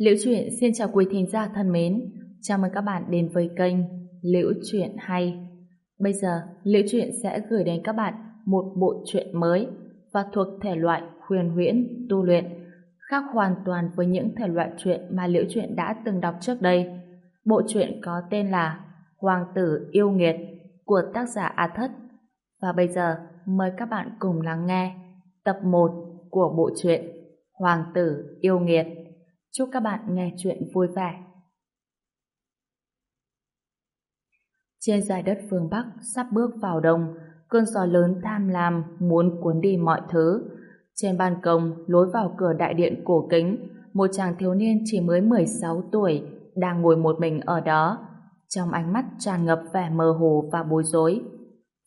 Liễu Chuyện xin chào quý thính giả thân mến. Chào mừng các bạn đến với kênh Liễu Chuyện Hay. Bây giờ, Liễu Chuyện sẽ gửi đến các bạn một bộ truyện mới và thuộc thể loại huyền huyễn, tu luyện, khác hoàn toàn với những thể loại truyện mà Liễu Chuyện đã từng đọc trước đây. Bộ truyện có tên là Hoàng tử yêu nghiệt của tác giả A Thất. Và bây giờ, mời các bạn cùng lắng nghe tập 1 của bộ truyện Hoàng tử yêu nghiệt. Chúc các bạn nghe chuyện vui vẻ. Trên dài đất phương Bắc sắp bước vào đông, cơn gió lớn tham lam muốn cuốn đi mọi thứ. Trên ban công, lối vào cửa đại điện cổ kính, một chàng thiếu niên chỉ mới 16 tuổi đang ngồi một mình ở đó, trong ánh mắt tràn ngập vẻ mơ hồ và bối rối.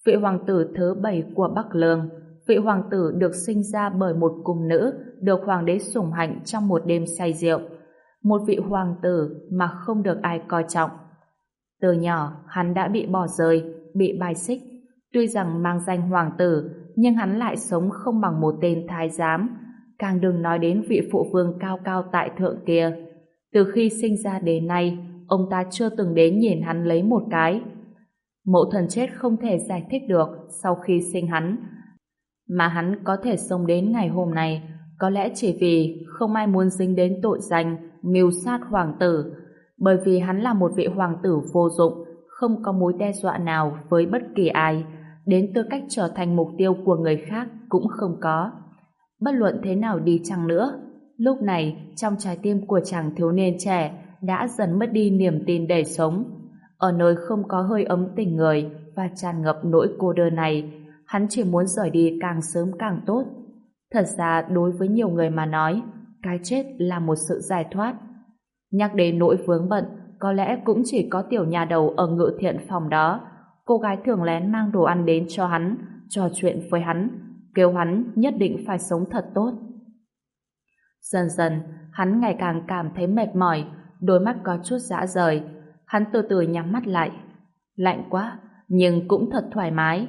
Vị hoàng tử thứ bảy của Bắc Lương, vị hoàng tử được sinh ra bởi một cung nữ được hoàng đế sủng hạnh trong một đêm say rượu. Một vị hoàng tử mà không được ai coi trọng. Từ nhỏ, hắn đã bị bỏ rơi, bị bài xích. Tuy rằng mang danh hoàng tử, nhưng hắn lại sống không bằng một tên thái giám. Càng đừng nói đến vị phụ vương cao cao tại thượng kia. Từ khi sinh ra đến nay, ông ta chưa từng đến nhìn hắn lấy một cái. Mẫu thần chết không thể giải thích được sau khi sinh hắn, mà hắn có thể sống đến ngày hôm nay. Có lẽ chỉ vì không ai muốn dính đến tội danh mưu sát hoàng tử, bởi vì hắn là một vị hoàng tử vô dụng, không có mối đe dọa nào với bất kỳ ai. Đến tư cách trở thành mục tiêu của người khác cũng không có. Bất luận thế nào đi chăng nữa, lúc này trong trái tim của chàng thiếu niên trẻ đã dần mất đi niềm tin để sống. Ở nơi không có hơi ấm tình người và tràn ngập nỗi cô đơn này hắn chỉ muốn rời đi càng sớm càng tốt. Thật ra đối với nhiều người mà nói, cái chết là một sự giải thoát. Nhắc đến nỗi vướng bận, có lẽ cũng chỉ có tiểu nhà đầu ở ngự thiện phòng đó. Cô gái thường lén mang đồ ăn đến cho hắn, trò chuyện với hắn, kêu hắn nhất định phải sống thật tốt. Dần dần, hắn ngày càng cảm thấy mệt mỏi, đôi mắt có chút dã rời. Hắn từ từ nhắm mắt lại. Lạnh quá, nhưng cũng thật thoải mái.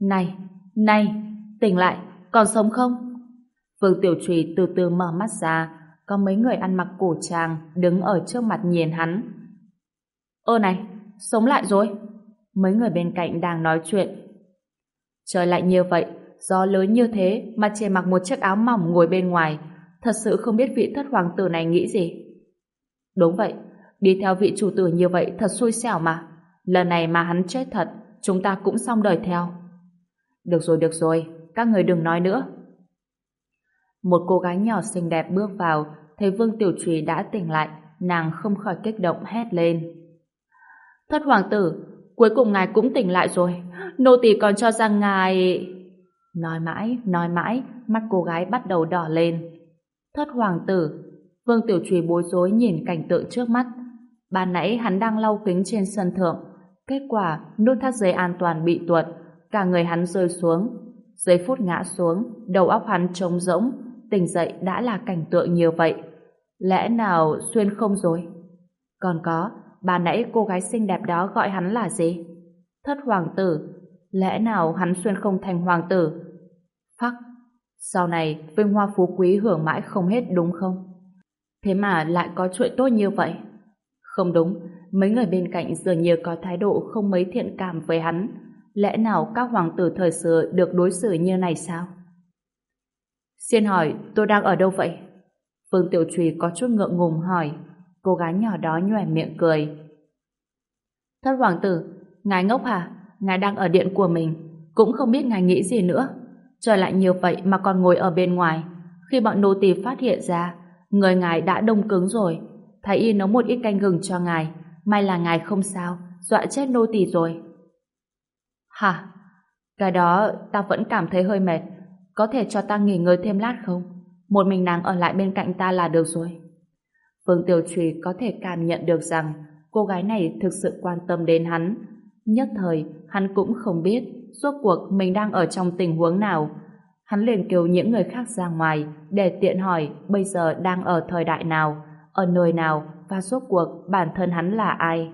Này, này, tỉnh lại, còn sống không? Vương Tiểu Trùy từ từ mở mắt ra, có mấy người ăn mặc cổ trang đứng ở trước mặt nhìn hắn. Ơ này, sống lại rồi. Mấy người bên cạnh đang nói chuyện. Trời lại như vậy, gió lớn như thế mà chỉ mặc một chiếc áo mỏng ngồi bên ngoài, thật sự không biết vị thất hoàng tử này nghĩ gì. Đúng vậy, đi theo vị chủ tử như vậy thật xui xẻo mà. Lần này mà hắn chết thật, chúng ta cũng xong đời theo. Được rồi, được rồi, các người đừng nói nữa. Một cô gái nhỏ xinh đẹp bước vào, thấy Vương Tiểu Trùy đã tỉnh lại, nàng không khỏi kích động hét lên. Thất hoàng tử, cuối cùng ngài cũng tỉnh lại rồi. Nô tỳ còn cho rằng ngài... Nói mãi, nói mãi, mắt cô gái bắt đầu đỏ lên. Thất hoàng tử, Vương Tiểu Trùy bối rối nhìn cảnh tượng trước mắt. Ban nãy hắn đang lau kính trên sân thượng. Kết quả, nút thắt dây an toàn bị tuột, cả người hắn rơi xuống. Giây phút ngã xuống, đầu óc hắn trống rỗng, tỉnh dậy đã là cảnh tượng như vậy. Lẽ nào xuyên không rồi? Còn có, bà nãy cô gái xinh đẹp đó gọi hắn là gì? Thất hoàng tử. Lẽ nào hắn xuyên không thành hoàng tử? Phắc, sau này vinh hoa phú quý hưởng mãi không hết đúng không? Thế mà lại có chuyện tốt như vậy? Không đúng, mấy người bên cạnh dường như có thái độ không mấy thiện cảm với hắn, lẽ nào các hoàng tử thời xưa được đối xử như này sao? Xin hỏi, tôi đang ở đâu vậy? Vương Tiểu Trùy có chút ngượng ngùng hỏi. Cô gái nhỏ đó nhòe miệng cười. Thất hoàng tử, ngài ngốc hả? Ngài đang ở điện của mình, cũng không biết ngài nghĩ gì nữa. Trời lại nhiều vậy mà còn ngồi ở bên ngoài. Khi bọn nô tỳ phát hiện ra, người ngài đã đông cứng rồi. Thái y nấu một ít canh gừng cho ngài. May là ngài không sao, dọa chết nô tỳ rồi. Hả? Cái đó ta vẫn cảm thấy hơi mệt. Có thể cho ta nghỉ ngơi thêm lát không? Một mình nàng ở lại bên cạnh ta là được rồi. Phương Tiểu Trùy có thể cảm nhận được rằng cô gái này thực sự quan tâm đến hắn. Nhất thời, hắn cũng không biết suốt cuộc mình đang ở trong tình huống nào. Hắn liền kêu những người khác ra ngoài để tiện hỏi bây giờ đang ở thời đại nào, ở nơi nào và suốt cuộc bản thân hắn là ai.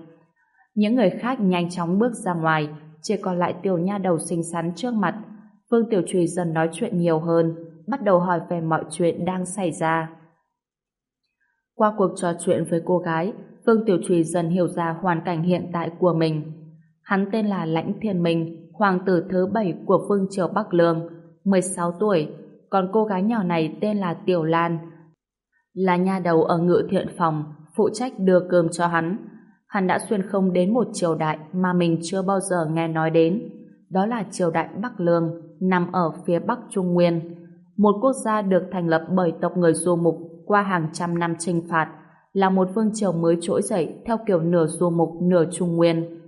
Những người khác nhanh chóng bước ra ngoài chỉ còn lại tiểu nha đầu xinh xắn trước mặt. Vương Tiểu Trùy dần nói chuyện nhiều hơn, bắt đầu hỏi về mọi chuyện đang xảy ra. Qua cuộc trò chuyện với cô gái, Vương Tiểu Trùy dần hiểu ra hoàn cảnh hiện tại của mình. Hắn tên là Lãnh Thiên Minh, hoàng tử thứ bảy của Vương Triều Bắc Lương, 16 tuổi, còn cô gái nhỏ này tên là Tiểu Lan, là nha đầu ở ngự thiện phòng, phụ trách đưa cơm cho hắn. Hắn đã xuyên không đến một triều đại mà mình chưa bao giờ nghe nói đến. Đó là triều đại Bắc Lương, nằm ở phía Bắc Trung Nguyên. Một quốc gia được thành lập bởi tộc người du mục qua hàng trăm năm chinh phạt, là một vương triều mới trỗi dậy theo kiểu nửa du mục nửa Trung Nguyên.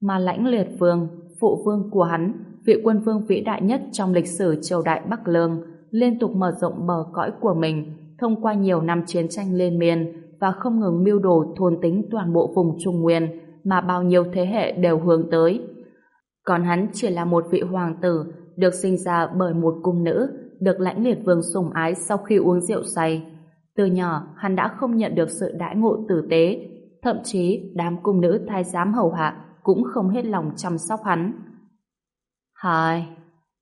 Mà lãnh liệt vương, phụ vương của hắn, vị quân vương vĩ đại nhất trong lịch sử triều đại Bắc Lương, liên tục mở rộng bờ cõi của mình thông qua nhiều năm chiến tranh liên miên và không ngừng mưu đồ thôn tính toàn bộ vùng Trung Nguyên mà bao nhiêu thế hệ đều hướng tới. Còn hắn chỉ là một vị hoàng tử được sinh ra bởi một cung nữ được lãnh liệt vương sủng ái sau khi uống rượu say. Từ nhỏ, hắn đã không nhận được sự đãi ngộ tử tế, thậm chí đám cung nữ thái giám hầu hạ cũng không hết lòng chăm sóc hắn. Hai,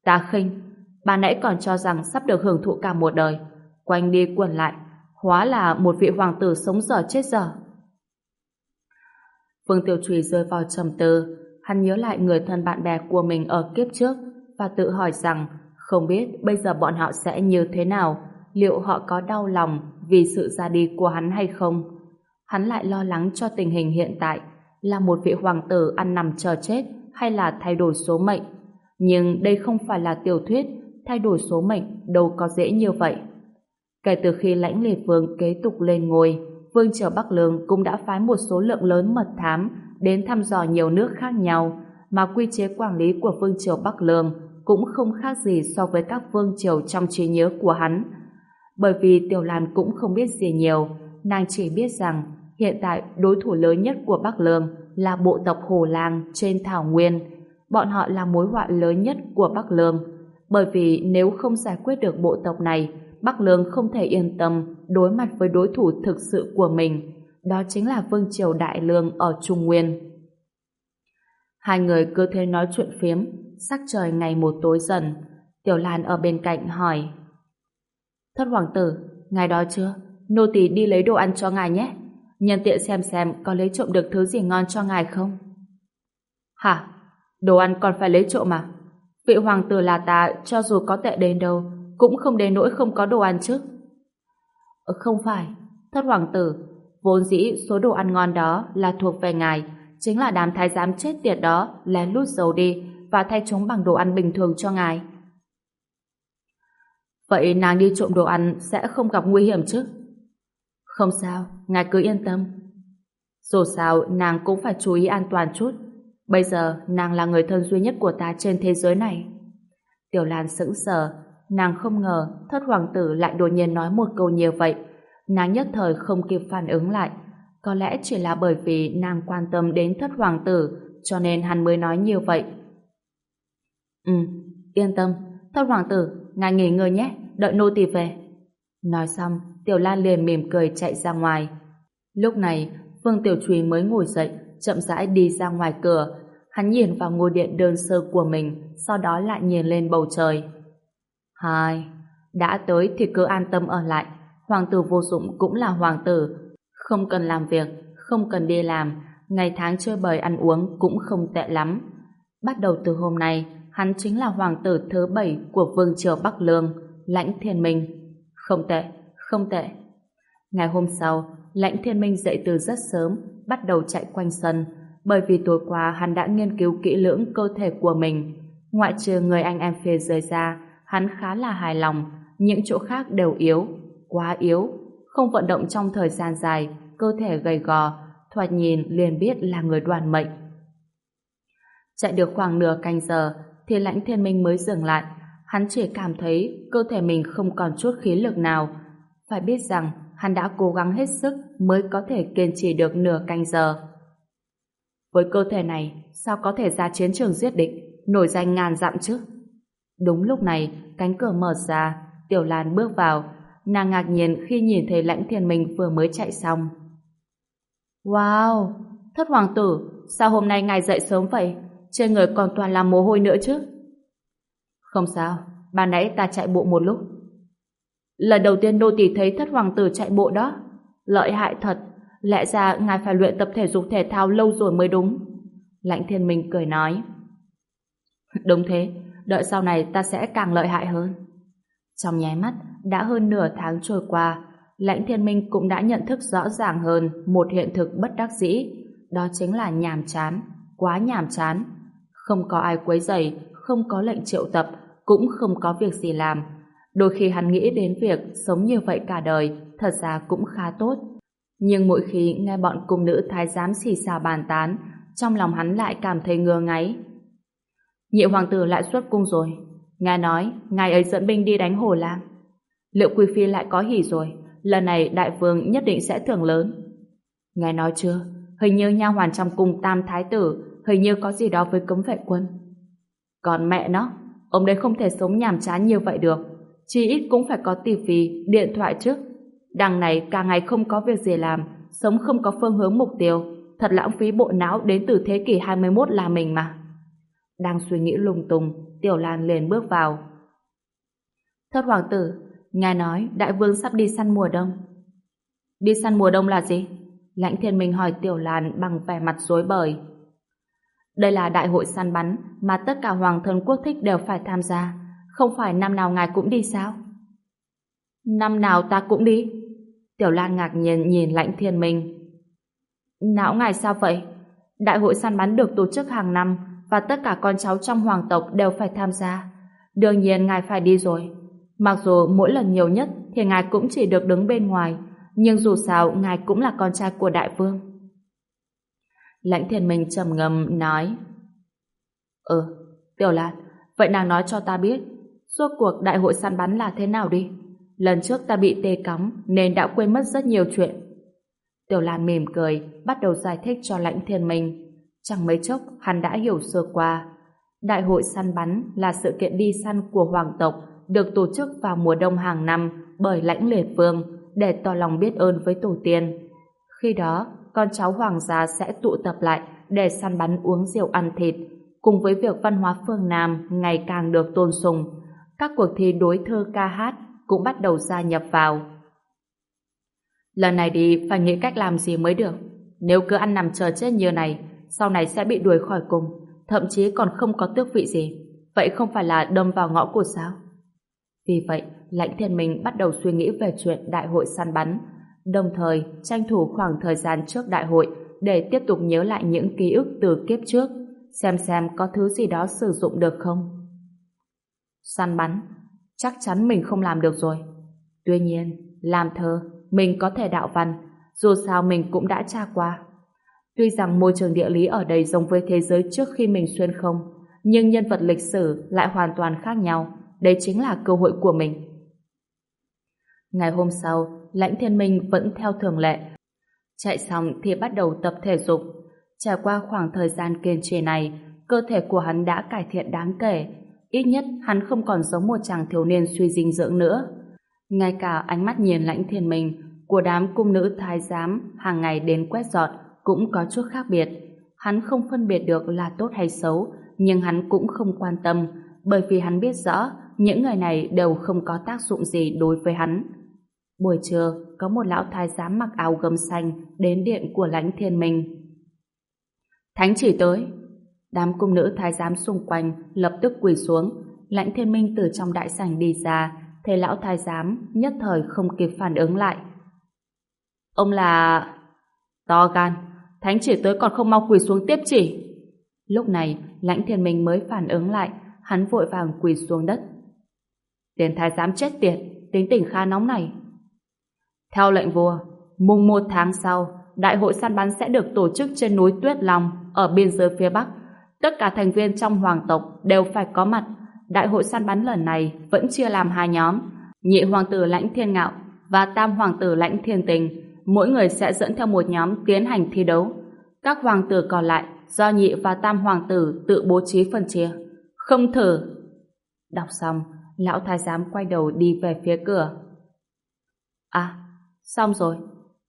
ta khinh, bà nãy còn cho rằng sắp được hưởng thụ cả một đời, quanh đi quẩn lại, hóa là một vị hoàng tử sống dở chết dở. Vương Tiểu Trùy rơi vào trầm tư, hắn nhớ lại người thân bạn bè của mình ở kiếp trước và tự hỏi rằng không biết bây giờ bọn họ sẽ như thế nào, liệu họ có đau lòng vì sự ra đi của hắn hay không. Hắn lại lo lắng cho tình hình hiện tại là một vị hoàng tử ăn nằm chờ chết hay là thay đổi số mệnh. Nhưng đây không phải là tiểu thuyết, thay đổi số mệnh đâu có dễ như vậy. Kể từ khi lãnh lệ vương kế tục lên ngôi, Vương Triều Bắc Lương cũng đã phái một số lượng lớn mật thám đến thăm dò nhiều nước khác nhau, mà quy chế quản lý của Vương Triều Bắc Lương cũng không khác gì so với các vương triều trong trí nhớ của hắn. Bởi vì Tiểu Lan cũng không biết gì nhiều, nàng chỉ biết rằng hiện tại đối thủ lớn nhất của Bắc Lương là bộ tộc Hồ Lang trên Thảo Nguyên. Bọn họ là mối họa lớn nhất của Bắc Lương, bởi vì nếu không giải quyết được bộ tộc này, Bắc Lương không thể yên tâm đối mặt với đối thủ thực sự của mình, đó chính là Vương Triều Đại Lương ở Trung Nguyên. Hai người cứ thế nói chuyện phiếm, sắc trời ngày một tối dần. Tiểu Lan ở bên cạnh hỏi Thất hoàng tử, ngài đó chưa? Nô tỳ đi lấy đồ ăn cho ngài nhé. Nhân tiện xem xem có lấy trộm được thứ gì ngon cho ngài không? Hả? Đồ ăn còn phải lấy trộm à? Vị hoàng tử là ta cho dù có tệ đến đâu cũng không đến nỗi không có đồ ăn chứ. Ừ, không phải, thất hoàng tử, vốn dĩ số đồ ăn ngon đó là thuộc về ngài, chính là đám thái giám chết tiệt đó lén lút giấu đi và thay chúng bằng đồ ăn bình thường cho ngài. Vậy nàng đi trộm đồ ăn sẽ không gặp nguy hiểm chứ? Không sao, ngài cứ yên tâm. Dù sao, nàng cũng phải chú ý an toàn chút. Bây giờ, nàng là người thân duy nhất của ta trên thế giới này. Tiểu Lan sững sờ, Nàng không ngờ thất hoàng tử lại đột nhiên nói một câu như vậy. Nàng nhất thời không kịp phản ứng lại. Có lẽ chỉ là bởi vì nàng quan tâm đến thất hoàng tử cho nên hắn mới nói như vậy. Ừ, yên tâm. Thất hoàng tử, ngài nghỉ ngơi nhé, đợi nô tỳ về. Nói xong, Tiểu Lan liền mỉm cười chạy ra ngoài. Lúc này, Vương Tiểu Trùy mới ngồi dậy, chậm rãi đi ra ngoài cửa. Hắn nhìn vào ngôi điện đơn sơ của mình, sau đó lại nhìn lên bầu trời. Hai, đã tới thì cứ an tâm ở lại. Hoàng tử vô dụng cũng là hoàng tử. Không cần làm việc, không cần đi làm, ngày tháng chơi bời ăn uống cũng không tệ lắm. Bắt đầu từ hôm nay, hắn chính là hoàng tử thứ bảy của vương triều Bắc Lương, Lãnh Thiên Minh. Không tệ, không tệ. Ngày hôm sau, Lãnh Thiên Minh dậy từ rất sớm, bắt đầu chạy quanh sân, bởi vì tối qua hắn đã nghiên cứu kỹ lưỡng cơ thể của mình. Ngoại trừ người anh em phía dưới ra, hắn khá là hài lòng, những chỗ khác đều yếu, quá yếu, không vận động trong thời gian dài, cơ thể gầy gò, thoạt nhìn liền biết là người đoàn mệnh. Chạy được khoảng nửa canh giờ, thì lãnh thiên minh mới dừng lại, hắn chỉ cảm thấy cơ thể mình không còn chút khí lực nào. Phải biết rằng, hắn đã cố gắng hết sức mới có thể kiên trì được nửa canh giờ. Với cơ thể này, sao có thể ra chiến trường giết địch, nổi danh ngàn dặm chứ? Đúng lúc này, cánh cửa mở ra, Tiểu Lan bước vào. Nàng ngạc nhiên khi nhìn thấy lãnh thiên minh vừa mới chạy xong. Wow! Thất hoàng tử, sao hôm nay ngài dậy sớm vậy? Trên người còn toàn là mồ hôi nữa chứ? Không sao, ban nãy ta chạy bộ một lúc. Lần đầu tiên nô tỳ thấy thất hoàng tử chạy bộ đó. Lợi hại thật, lẽ ra ngài phải luyện tập thể dục thể thao lâu rồi mới đúng. Lãnh thiên minh cười nói. Đúng thế, đợi sau này ta sẽ càng lợi hại hơn. Trong nháy mắt, đã hơn nửa tháng trôi qua, Lãnh Thiên Minh cũng đã nhận thức rõ ràng hơn một hiện thực bất đắc dĩ, đó chính là nhàm chán, quá nhàm chán. Không có ai quấy rầy, không có lệnh triệu tập, cũng không có việc gì làm. Đôi khi hắn nghĩ đến việc sống như vậy cả đời, thật ra cũng khá tốt. Nhưng mỗi khi nghe bọn cung nữ thái giám xì xào bàn tán, trong lòng hắn lại cảm thấy ngơ ngáy. Nhị hoàng tử lại xuất cung rồi. Ngài nói, ngài ấy dẫn binh đi đánh Hồ Lam. Liệu Quý Phi lại có hỉ rồi? Lần này đại vương nhất định sẽ thưởng lớn. Ngài nói chưa? Hình như nha hoàn trong cung tam thái tử, hình như có gì đó với cấm vệ quân. Còn mẹ nó, ông đấy không thể sống nhàm chán như vậy được. Chỉ ít cũng phải có tivi, điện thoại chứ. Đằng này cả ngày không có việc gì làm, sống không có phương hướng mục tiêu, thật lãng phí bộ não đến từ thế kỷ 21 là mình mà. Đang suy nghĩ lung tung, Tiểu Lan liền bước vào. Thất hoàng tử, ngài nói đại vương sắp đi săn mùa đông. Đi săn mùa đông là gì? Lãnh thiên minh hỏi Tiểu Lan bằng vẻ mặt rối bời. Đây là đại hội săn bắn mà tất cả hoàng thân quốc thích đều phải tham gia. Không phải năm nào ngài cũng đi sao? Năm nào ta cũng đi. Tiểu Lan ngạc nhiên nhìn lãnh thiên minh. Não ngài sao vậy? Đại hội săn bắn được tổ chức hàng năm và tất cả con cháu trong hoàng tộc đều phải tham gia. Đương nhiên ngài phải đi rồi. Mặc dù mỗi lần nhiều nhất thì ngài cũng chỉ được đứng bên ngoài, nhưng dù sao ngài cũng là con trai của đại vương. Lãnh thiên minh trầm ngâm nói Ừ, Tiểu Lan, vậy nàng nói cho ta biết suốt cuộc đại hội săn bắn là thế nào đi. Lần trước ta bị tê cắm nên đã quên mất rất nhiều chuyện. Tiểu Lan mỉm cười, bắt đầu giải thích cho lãnh thiên minh. Chẳng mấy chốc, hắn đã hiểu sơ qua. Đại hội săn bắn là sự kiện đi săn của hoàng tộc được tổ chức vào mùa đông hàng năm bởi lãnh lệ vương để tỏ lòng biết ơn với tổ tiên. Khi đó, con cháu hoàng gia sẽ tụ tập lại để săn bắn uống rượu ăn thịt, cùng với việc văn hóa phương Nam ngày càng được tôn sùng. Các cuộc thi đối thơ ca hát cũng bắt đầu gia nhập vào. Lần này đi phải nghĩ cách làm gì mới được. Nếu cứ ăn nằm chờ chết như này, sau này sẽ bị đuổi khỏi cùng, thậm chí còn không có tước vị gì. Vậy không phải là đâm vào ngõ cụt sao? Vì vậy, Lãnh Thiên Minh bắt đầu suy nghĩ về chuyện đại hội săn bắn, đồng thời tranh thủ khoảng thời gian trước đại hội để tiếp tục nhớ lại những ký ức từ kiếp trước, xem xem có thứ gì đó sử dụng được không. Săn bắn, chắc chắn mình không làm được rồi. Tuy nhiên, làm thơ, mình có thể đạo văn, dù sao mình cũng đã tra qua. Tuy rằng môi trường địa lý ở đây giống với thế giới trước khi mình xuyên không, nhưng nhân vật lịch sử lại hoàn toàn khác nhau. Đây chính là cơ hội của mình. Ngày hôm sau, Lãnh Thiên Minh vẫn theo thường lệ. Chạy xong thì bắt đầu tập thể dục. Trải qua khoảng thời gian kiên trì này, cơ thể của hắn đã cải thiện đáng kể. Ít nhất hắn không còn giống một chàng thiếu niên suy dinh dưỡng nữa. Ngay cả ánh mắt nhìn Lãnh Thiên Minh của đám cung nữ thái giám hàng ngày đến quét dọn cũng có chút khác biệt. Hắn không phân biệt được là tốt hay xấu, nhưng hắn cũng không quan tâm, bởi vì hắn biết rõ những người này đều không có tác dụng gì đối với hắn. Buổi trưa, có một lão thái giám mặc áo gấm xanh đến điện của lãnh thiên minh. Thánh chỉ tới. Đám cung nữ thái giám xung quanh lập tức quỳ xuống. Lãnh thiên minh từ trong đại sảnh đi ra, thấy lão thái giám nhất thời không kịp phản ứng lại. Ông là... To gan, thánh chỉ tới còn không mau quỳ xuống tiếp chỉ. Lúc này, lãnh thiên minh mới phản ứng lại, hắn vội vàng quỳ xuống đất. Tiền thái giám chết tiệt, tính tình khá nóng này. Theo lệnh vua, mùng một tháng sau, đại hội săn bắn sẽ được tổ chức trên núi Tuyết Long ở biên giới phía Bắc. Tất cả thành viên trong hoàng tộc đều phải có mặt. Đại hội săn bắn lần này vẫn chia làm hai nhóm. Nhị hoàng tử lãnh thiên ngạo và tam hoàng tử lãnh thiên tình. Mỗi người sẽ dẫn theo một nhóm tiến hành thi đấu. Các hoàng tử còn lại do nhị và tam hoàng tử tự bố trí phân chia. Không thử. Đọc xong, lão thái giám quay đầu đi về phía cửa. À, xong rồi.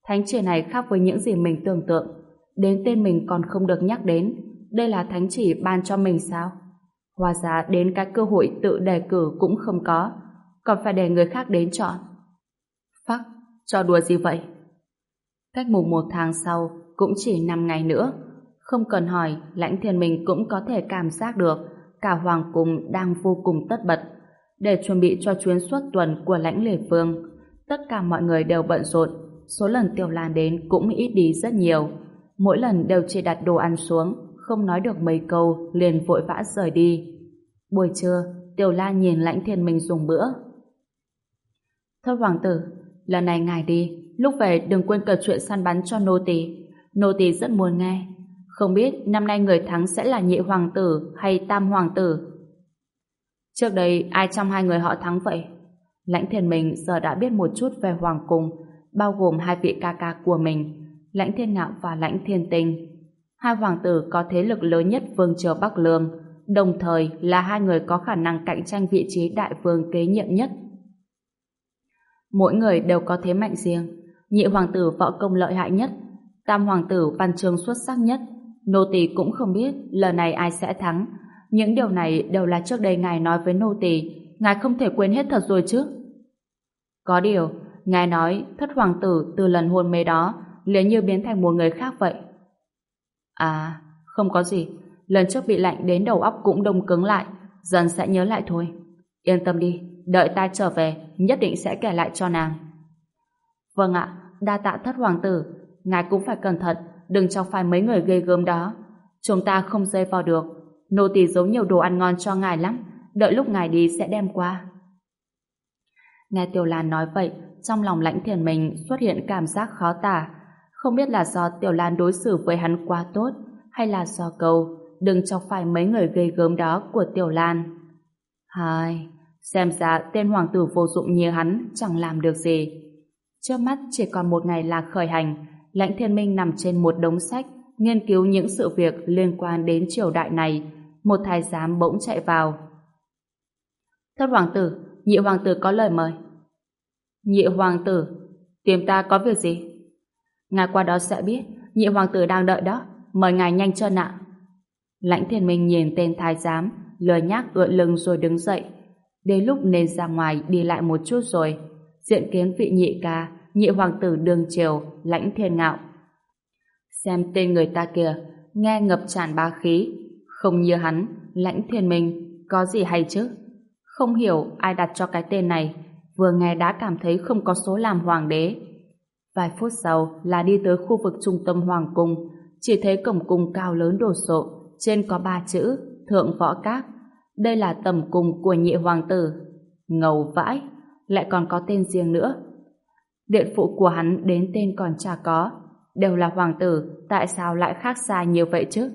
Thánh chỉ này khác với những gì mình tưởng tượng. Đến tên mình còn không được nhắc đến. Đây là thánh chỉ ban cho mình sao? Hóa ra đến cái cơ hội tự đề cử cũng không có. Còn phải để người khác đến chọn. Phắc, cho đùa gì vậy? Cách mùng một tháng sau cũng chỉ 5 ngày nữa. Không cần hỏi, lãnh thiên minh cũng có thể cảm giác được cả hoàng cung đang vô cùng tất bật. Để chuẩn bị cho chuyến xuất tuần của lãnh lề phương, tất cả mọi người đều bận rộn. Số lần Tiểu Lan đến cũng ít đi rất nhiều. Mỗi lần đều chỉ đặt đồ ăn xuống, không nói được mấy câu, liền vội vã rời đi. Buổi trưa, Tiểu Lan nhìn lãnh thiên minh dùng bữa. Thưa hoàng tử, lần này ngài đi, lúc về đừng quên kể chuyện săn bắn cho nô tỳ. Nô tỳ rất muốn nghe. Không biết năm nay người thắng sẽ là nhị hoàng tử hay tam hoàng tử? Trước đây ai trong hai người họ thắng vậy? Lãnh thiên mình giờ đã biết một chút về hoàng cung, bao gồm hai vị ca ca của mình, lãnh thiên ngạo và lãnh thiên tinh. Hai hoàng tử có thế lực lớn nhất vương triều Bắc Lương, đồng thời là hai người có khả năng cạnh tranh vị trí đại vương kế nhiệm nhất. Mỗi người đều có thế mạnh riêng, nhị hoàng tử võ công lợi hại nhất, tam hoàng tử văn chương xuất sắc nhất, nô tỳ cũng không biết lần này ai sẽ thắng. Những điều này đều là trước đây ngài nói với nô tỳ, ngài không thể quên hết thật rồi chứ. Có điều, ngài nói thất hoàng tử từ lần hôn mê đó liền như biến thành một người khác vậy. À, không có gì. Lần trước bị lạnh đến đầu óc cũng đông cứng lại, dần sẽ nhớ lại thôi. Yên tâm đi, đợi ta trở về, nhất định sẽ kể lại cho nàng. Vâng ạ, đa tạ thất hoàng tử, ngài cũng phải cẩn thận, đừng cho phải mấy người ghê gớm đó. Chúng ta không rơi vào được. Nô tỳ giấu nhiều đồ ăn ngon cho ngài lắm, đợi lúc ngài đi sẽ đem qua. Nghe Tiểu Lan nói vậy, trong lòng lãnh thiền mình xuất hiện cảm giác khó tả. Không biết là do Tiểu Lan đối xử với hắn quá tốt, hay là do câu đừng chọc phải mấy người ghê gớm đó của Tiểu Lan. Hai, xem ra tên hoàng tử vô dụng như hắn chẳng làm được gì. Trước mắt chỉ còn một ngày là khởi hành, Lãnh Thiên Minh nằm trên một đống sách, nghiên cứu những sự việc liên quan đến triều đại này. Một thái giám bỗng chạy vào. Thất hoàng tử, nhị hoàng tử có lời mời. Nhị hoàng tử, tìm ta có việc gì? Ngài qua đó sẽ biết, nhị hoàng tử đang đợi đó, mời ngài nhanh chân ạ. Lãnh Thiên Minh nhìn tên thái giám, lời nhác ưỡn lưng rồi đứng dậy. Đến lúc nên ra ngoài đi lại một chút rồi, diện kiến vị nhị ca, nhị hoàng tử đường triều, lãnh thiên ngạo. Xem tên người ta kìa, nghe ngập tràn ba khí, không như hắn, lãnh thiên minh, có gì hay chứ? Không hiểu ai đặt cho cái tên này, vừa nghe đã cảm thấy không có số làm hoàng đế. Vài phút sau là đi tới khu vực trung tâm hoàng cung, chỉ thấy cổng cung cao lớn đồ sộ, trên có ba chữ, thượng võ các. Đây là tầm cung của nhị hoàng tử. Ngầu vãi, lại còn có tên riêng nữa. Điện phụ của hắn đến tên còn chả có. Đều là hoàng tử, tại sao lại khác xa như vậy chứ?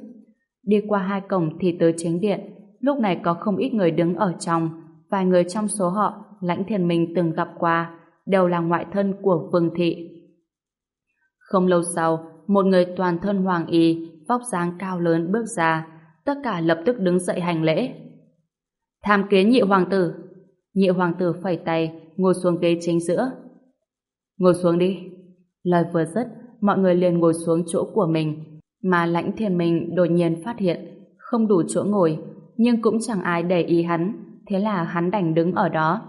Đi qua hai cổng thì tới chính điện. Lúc này có không ít người đứng ở trong. Vài người trong số họ, lãnh thiền mình từng gặp qua, đều là ngoại thân của vương thị. Không lâu sau, một người toàn thân hoàng y, vóc dáng cao lớn bước ra, tất cả lập tức đứng dậy hành lễ. Tham kiến nhị hoàng tử. Nhị hoàng tử phẩy tay, ngồi xuống ghế chính giữa. Ngồi xuống đi. Lời vừa dứt, mọi người liền ngồi xuống chỗ của mình, mà lãnh thiên minh đột nhiên phát hiện không đủ chỗ ngồi, nhưng cũng chẳng ai để ý hắn, thế là hắn đành đứng ở đó.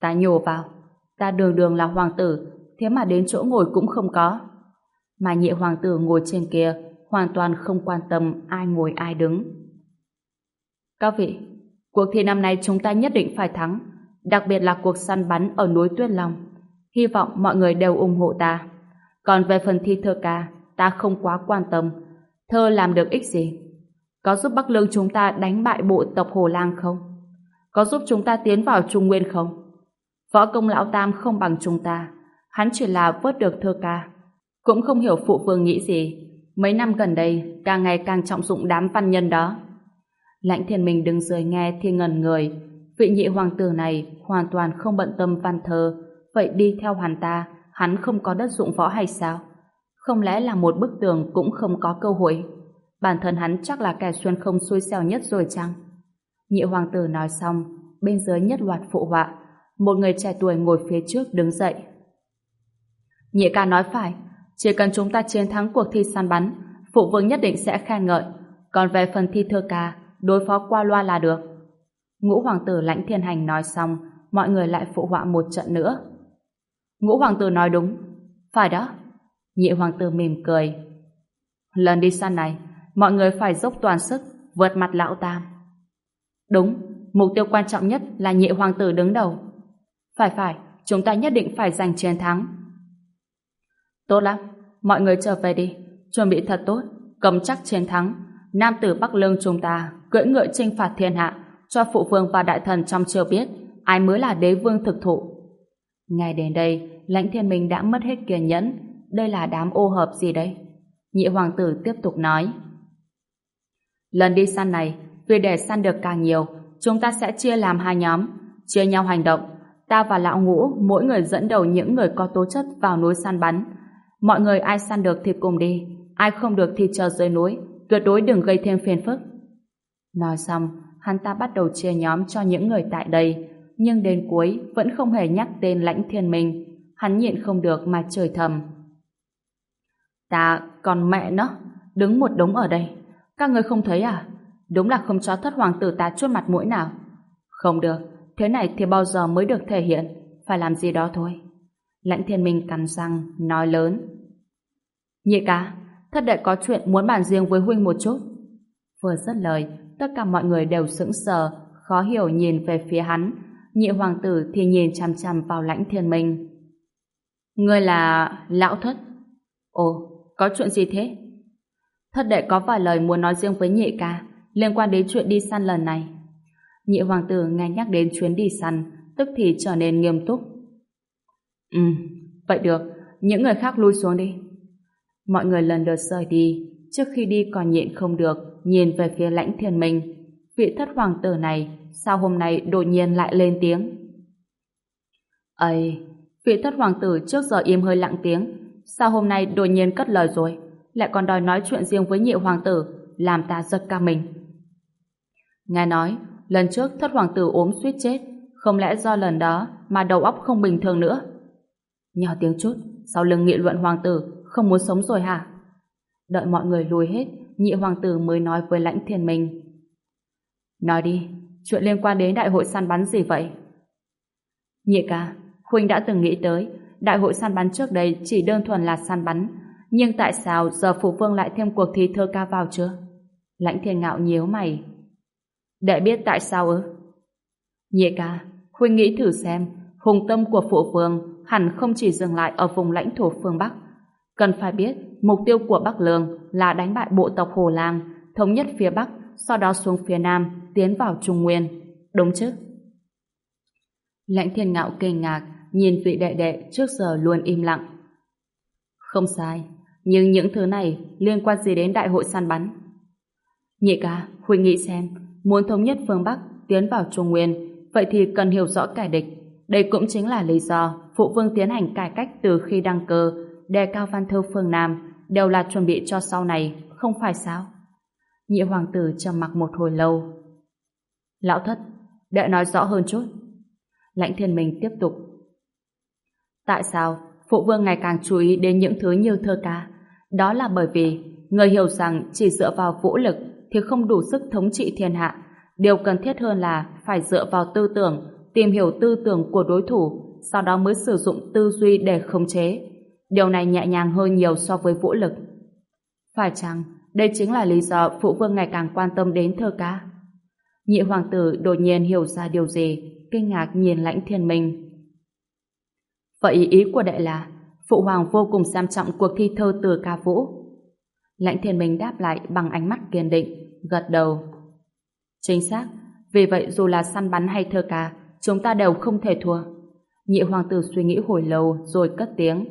Ta nhổ vào, ta đường đường là hoàng tử, thế mà đến chỗ ngồi cũng không có. Mà nhị hoàng tử ngồi trên kia, hoàn toàn không quan tâm ai ngồi ai đứng. Các vị, cuộc thi năm nay chúng ta nhất định phải thắng, đặc biệt là cuộc săn bắn ở núi Tuyết Long. Hy vọng mọi người đều ủng hộ ta. Còn về phần thi thơ ca, ta không quá quan tâm. Thơ làm được ích gì? Có giúp Bắc Lương chúng ta đánh bại bộ tộc Hồ Lang không? Có giúp chúng ta tiến vào Trung Nguyên không? Võ công lão Tam không bằng chúng ta. Hắn chỉ là vớt được thơ ca. Cũng không hiểu phụ vương nghĩ gì. Mấy năm gần đây, càng ngày càng trọng dụng đám văn nhân đó. Lãnh thiên mình đứng dưới nghe thì ngần người. Vị nhị hoàng tử này hoàn toàn không bận tâm văn thơ, Vậy đi theo hắn ta, hắn không có đất dụng võ hay sao? Không lẽ là một bức tường cũng không có cơ hội? Bản thân hắn chắc là kẻ xuân không xui xẻo nhất rồi chăng? Nhị hoàng tử nói xong, bên dưới nhất loạt phụ họa, một người trẻ tuổi ngồi phía trước đứng dậy. Nhị ca nói phải, chỉ cần chúng ta chiến thắng cuộc thi săn bắn, phụ vương nhất định sẽ khen ngợi, còn về phần thi thơ ca, đối phó qua loa là được. Ngũ hoàng tử lãnh thiên hành nói xong, mọi người lại phụ họa một trận nữa. Ngũ hoàng tử nói đúng. Phải đó. Nhị hoàng tử mỉm cười. Lần đi săn này, mọi người phải dốc toàn sức, vượt mặt lão tam. Đúng, mục tiêu quan trọng nhất là nhị hoàng tử đứng đầu. Phải phải, chúng ta nhất định phải giành chiến thắng. Tốt lắm, mọi người trở về đi, chuẩn bị thật tốt, cầm chắc chiến thắng. Nam tử Bắc Lương chúng ta cưỡi ngựa chinh phạt thiên hạ, cho phụ vương và đại thần trong triều biết ai mới là đế vương thực thụ. Ngay đến đây, lãnh thiên minh đã mất hết kiên nhẫn. Đây là đám ô hợp gì đây? Nhị hoàng tử tiếp tục nói. Lần đi săn này, vì để săn được càng nhiều, chúng ta sẽ chia làm hai nhóm, chia nhau hành động. Ta và lão ngũ, mỗi người dẫn đầu những người có tố chất vào núi săn bắn. Mọi người ai săn được thì cùng đi, ai không được thì chờ dưới núi, tuyệt đối đừng gây thêm phiền phức. Nói xong, hắn ta bắt đầu chia nhóm cho những người tại đây, nhưng đến cuối vẫn không hề nhắc tên lãnh thiên minh. Hắn nhịn không được mà trời thầm. Ta còn mẹ nó, đứng một đống ở đây. Các người không thấy à? Đúng là không cho thất hoàng tử ta chút mặt mũi nào. Không được, thế này thì bao giờ mới được thể hiện, phải làm gì đó thôi. Lãnh thiên minh cắn răng, nói lớn. Nhị ca, thất đệ có chuyện muốn bàn riêng với huynh một chút. Vừa dứt lời, tất cả mọi người đều sững sờ, khó hiểu nhìn về phía hắn. Nhị hoàng tử thì nhìn chằm chằm vào lãnh thiên minh. Ngươi là lão thất. Ồ, có chuyện gì thế? Thất đệ có vài lời muốn nói riêng với nhị ca liên quan đến chuyện đi săn lần này. Nhị hoàng tử nghe nhắc đến chuyến đi săn tức thì trở nên nghiêm túc. Ừ, vậy được, những người khác lui xuống đi. Mọi người lần lượt rời đi, trước khi đi còn nhịn không được, nhìn về phía lãnh thiên minh. Vị thất hoàng tử này, sao hôm nay đột nhiên lại lên tiếng? Ây, vị thất hoàng tử trước giờ im hơi lặng tiếng, sao hôm nay đột nhiên cất lời rồi, lại còn đòi nói chuyện riêng với nhị hoàng tử, làm ta giật cả mình. Nghe nói, lần trước thất hoàng tử ốm suýt chết, không lẽ do lần đó mà đầu óc không bình thường nữa? Nhỏ tiếng chút, sau lưng nghị luận hoàng tử, không muốn sống rồi hả? Đợi mọi người lùi hết, nhị hoàng tử mới nói với lãnh thiên mình Nói đi, chuyện liên quan đến đại hội săn bắn gì vậy? Nhị ca, Huynh đã từng nghĩ tới, đại hội săn bắn trước đây chỉ đơn thuần là săn bắn, nhưng tại sao giờ Phủ Vương lại thêm cuộc thi thơ ca vào chưa? Lãnh thiên ngạo nhíu mày. Để biết tại sao ư? Nhị ca, Huynh nghĩ thử xem, hùng tâm của Phụ Vương hẳn không chỉ dừng lại ở vùng lãnh thổ phương Bắc. Cần phải biết, mục tiêu của Bắc Lương là đánh bại bộ tộc Hồ Lang, thống nhất phía Bắc, sau đó xuống phía Nam, tiến vào Trung Nguyên. Đúng chứ? Lãnh thiên ngạo kinh ngạc, nhìn vị đệ đệ trước giờ luôn im lặng. Không sai, nhưng những thứ này liên quan gì đến đại hội săn bắn? Nhị ca, Huynh nghĩ xem, muốn thống nhất phương Bắc tiến vào Trung Nguyên, vậy thì cần hiểu rõ kẻ địch. Đây cũng chính là lý do Phụ Vương tiến hành cải cách từ khi đăng cơ, đề cao văn thư phương Nam, đều là chuẩn bị cho sau này, không phải sao? Nhị hoàng tử trầm mặc một hồi lâu. Lão thất, đệ nói rõ hơn chút. Lãnh thiên minh tiếp tục. Tại sao phụ vương ngày càng chú ý đến những thứ như thơ ca? Đó là bởi vì người hiểu rằng chỉ dựa vào vũ lực thì không đủ sức thống trị thiên hạ. Điều cần thiết hơn là phải dựa vào tư tưởng, tìm hiểu tư tưởng của đối thủ, sau đó mới sử dụng tư duy để khống chế. Điều này nhẹ nhàng hơn nhiều so với vũ lực. Phải chăng, đây chính là lý do phụ vương ngày càng quan tâm đến thơ ca? Nhị hoàng tử đột nhiên hiểu ra điều gì, kinh ngạc nhìn lãnh thiên minh. Vậy ý của đệ là Phụ Hoàng vô cùng xem trọng cuộc thi thơ từ ca vũ. Lãnh thiên minh đáp lại bằng ánh mắt kiên định, gật đầu. Chính xác, vì vậy dù là săn bắn hay thơ ca, chúng ta đều không thể thua. Nhị hoàng tử suy nghĩ hồi lâu rồi cất tiếng.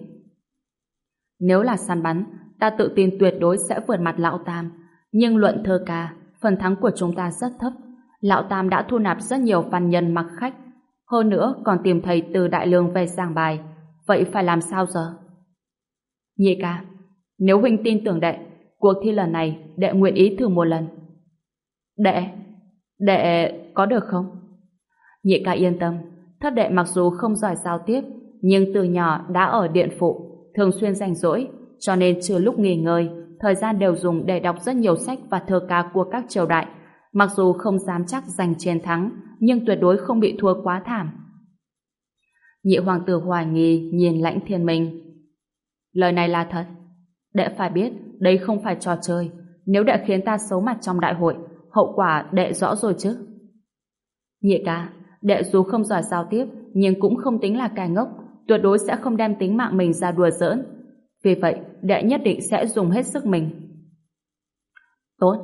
Nếu là săn bắn, ta tự tin tuyệt đối sẽ vượt mặt lão tam. Nhưng luận thơ ca, phần thắng của chúng ta rất thấp. Lão tam đã thu nạp rất nhiều văn nhân mặc khách, hơn nữa còn tìm thầy từ Đại Lương về giảng bài. Vậy phải làm sao giờ? Nhị ca, nếu huynh tin tưởng đệ, cuộc thi lần này đệ nguyện ý thử một lần. Đệ, đệ có được không? Nhị ca yên tâm, thất đệ mặc dù không giỏi giao tiếp, nhưng từ nhỏ đã ở điện phụ, thường xuyên rảnh rỗi, cho nên trừ lúc nghỉ ngơi, thời gian đều dùng để đọc rất nhiều sách và thơ ca của các triều đại. Mặc dù không dám chắc giành chiến thắng, nhưng tuyệt đối không bị thua quá thảm. Nhị hoàng tử hoài nghi nhìn lãnh thiên minh. Lời này là thật. Đệ phải biết, đây không phải trò chơi. Nếu đệ khiến ta xấu mặt trong đại hội, hậu quả đệ rõ rồi chứ. Nhị ca, đệ dù không giỏi giao tiếp, nhưng cũng không tính là cài ngốc, tuyệt đối sẽ không đem tính mạng mình ra đùa giỡn. Vì vậy, đệ nhất định sẽ dùng hết sức mình. Tốt.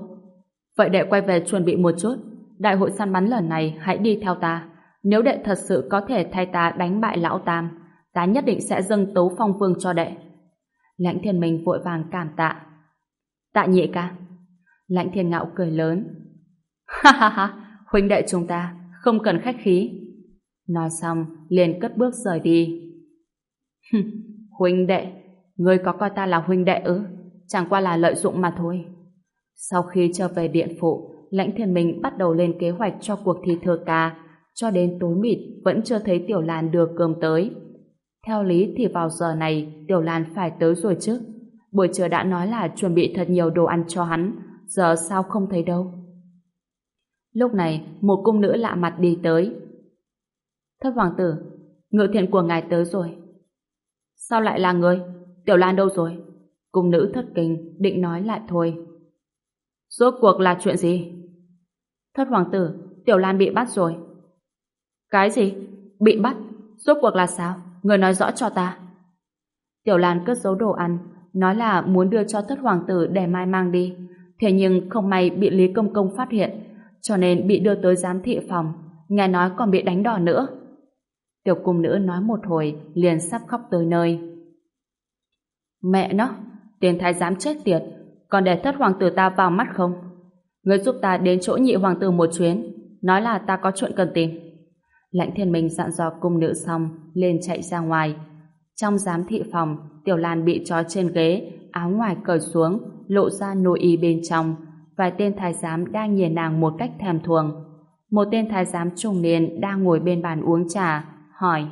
Vậy đệ quay về chuẩn bị một chút. Đại hội săn bắn lần này hãy đi theo ta. Nếu đệ thật sự có thể thay ta đánh bại lão Tam, ta nhất định sẽ dâng tấu phong vương cho đệ. Lãnh thiên minh vội vàng cảm tạ. Tạ nhị ca. Lãnh thiên ngạo cười lớn. Ha ha ha, huynh đệ chúng ta, không cần khách khí. Nói xong, liền cất bước rời đi. huynh đệ, ngươi có coi ta là huynh đệ ư? Chẳng qua là lợi dụng mà thôi. Sau khi trở về điện phụ, lãnh thiên minh bắt đầu lên kế hoạch cho cuộc thi thơ ca. Cho đến tối mịt vẫn chưa thấy Tiểu Lan đưa cơm tới. Theo lý thì vào giờ này Tiểu Lan phải tới rồi chứ. Buổi trưa đã nói là chuẩn bị thật nhiều đồ ăn cho hắn, giờ sao không thấy đâu. Lúc này, một cung nữ lạ mặt đi tới. Thất hoàng tử, ngự thiện của ngài tới rồi. Sao lại là người? Tiểu Lan đâu rồi? Cung nữ thất kinh, định nói lại thôi. Rốt cuộc là chuyện gì? Thất hoàng tử, Tiểu Lan bị bắt rồi. Cái gì? Bị bắt? Rốt cuộc là sao? Người nói rõ cho ta. Tiểu Lan cất giấu đồ ăn, nói là muốn đưa cho thất hoàng tử để mai mang đi. Thế nhưng không may bị Lý Công Công phát hiện, cho nên bị đưa tới giám thị phòng, nghe nói còn bị đánh đòn nữa. Tiểu cung nữ nói một hồi, liền sắp khóc tới nơi. Mẹ nó, tiền thái giám chết tiệt, còn để thất hoàng tử ta vào mắt không? Người giúp ta đến chỗ nhị hoàng tử một chuyến, nói là ta có chuyện cần tìm. Lãnh thiên minh dặn dò cung nữ xong, lên chạy ra ngoài. Trong giám thị phòng, Tiểu Lan bị trói trên ghế, áo ngoài cởi xuống, lộ ra nội y bên trong. Vài tên thái giám đang nhìn nàng một cách thèm thuồng. Một tên thái giám trung niên đang ngồi bên bàn uống trà, hỏi.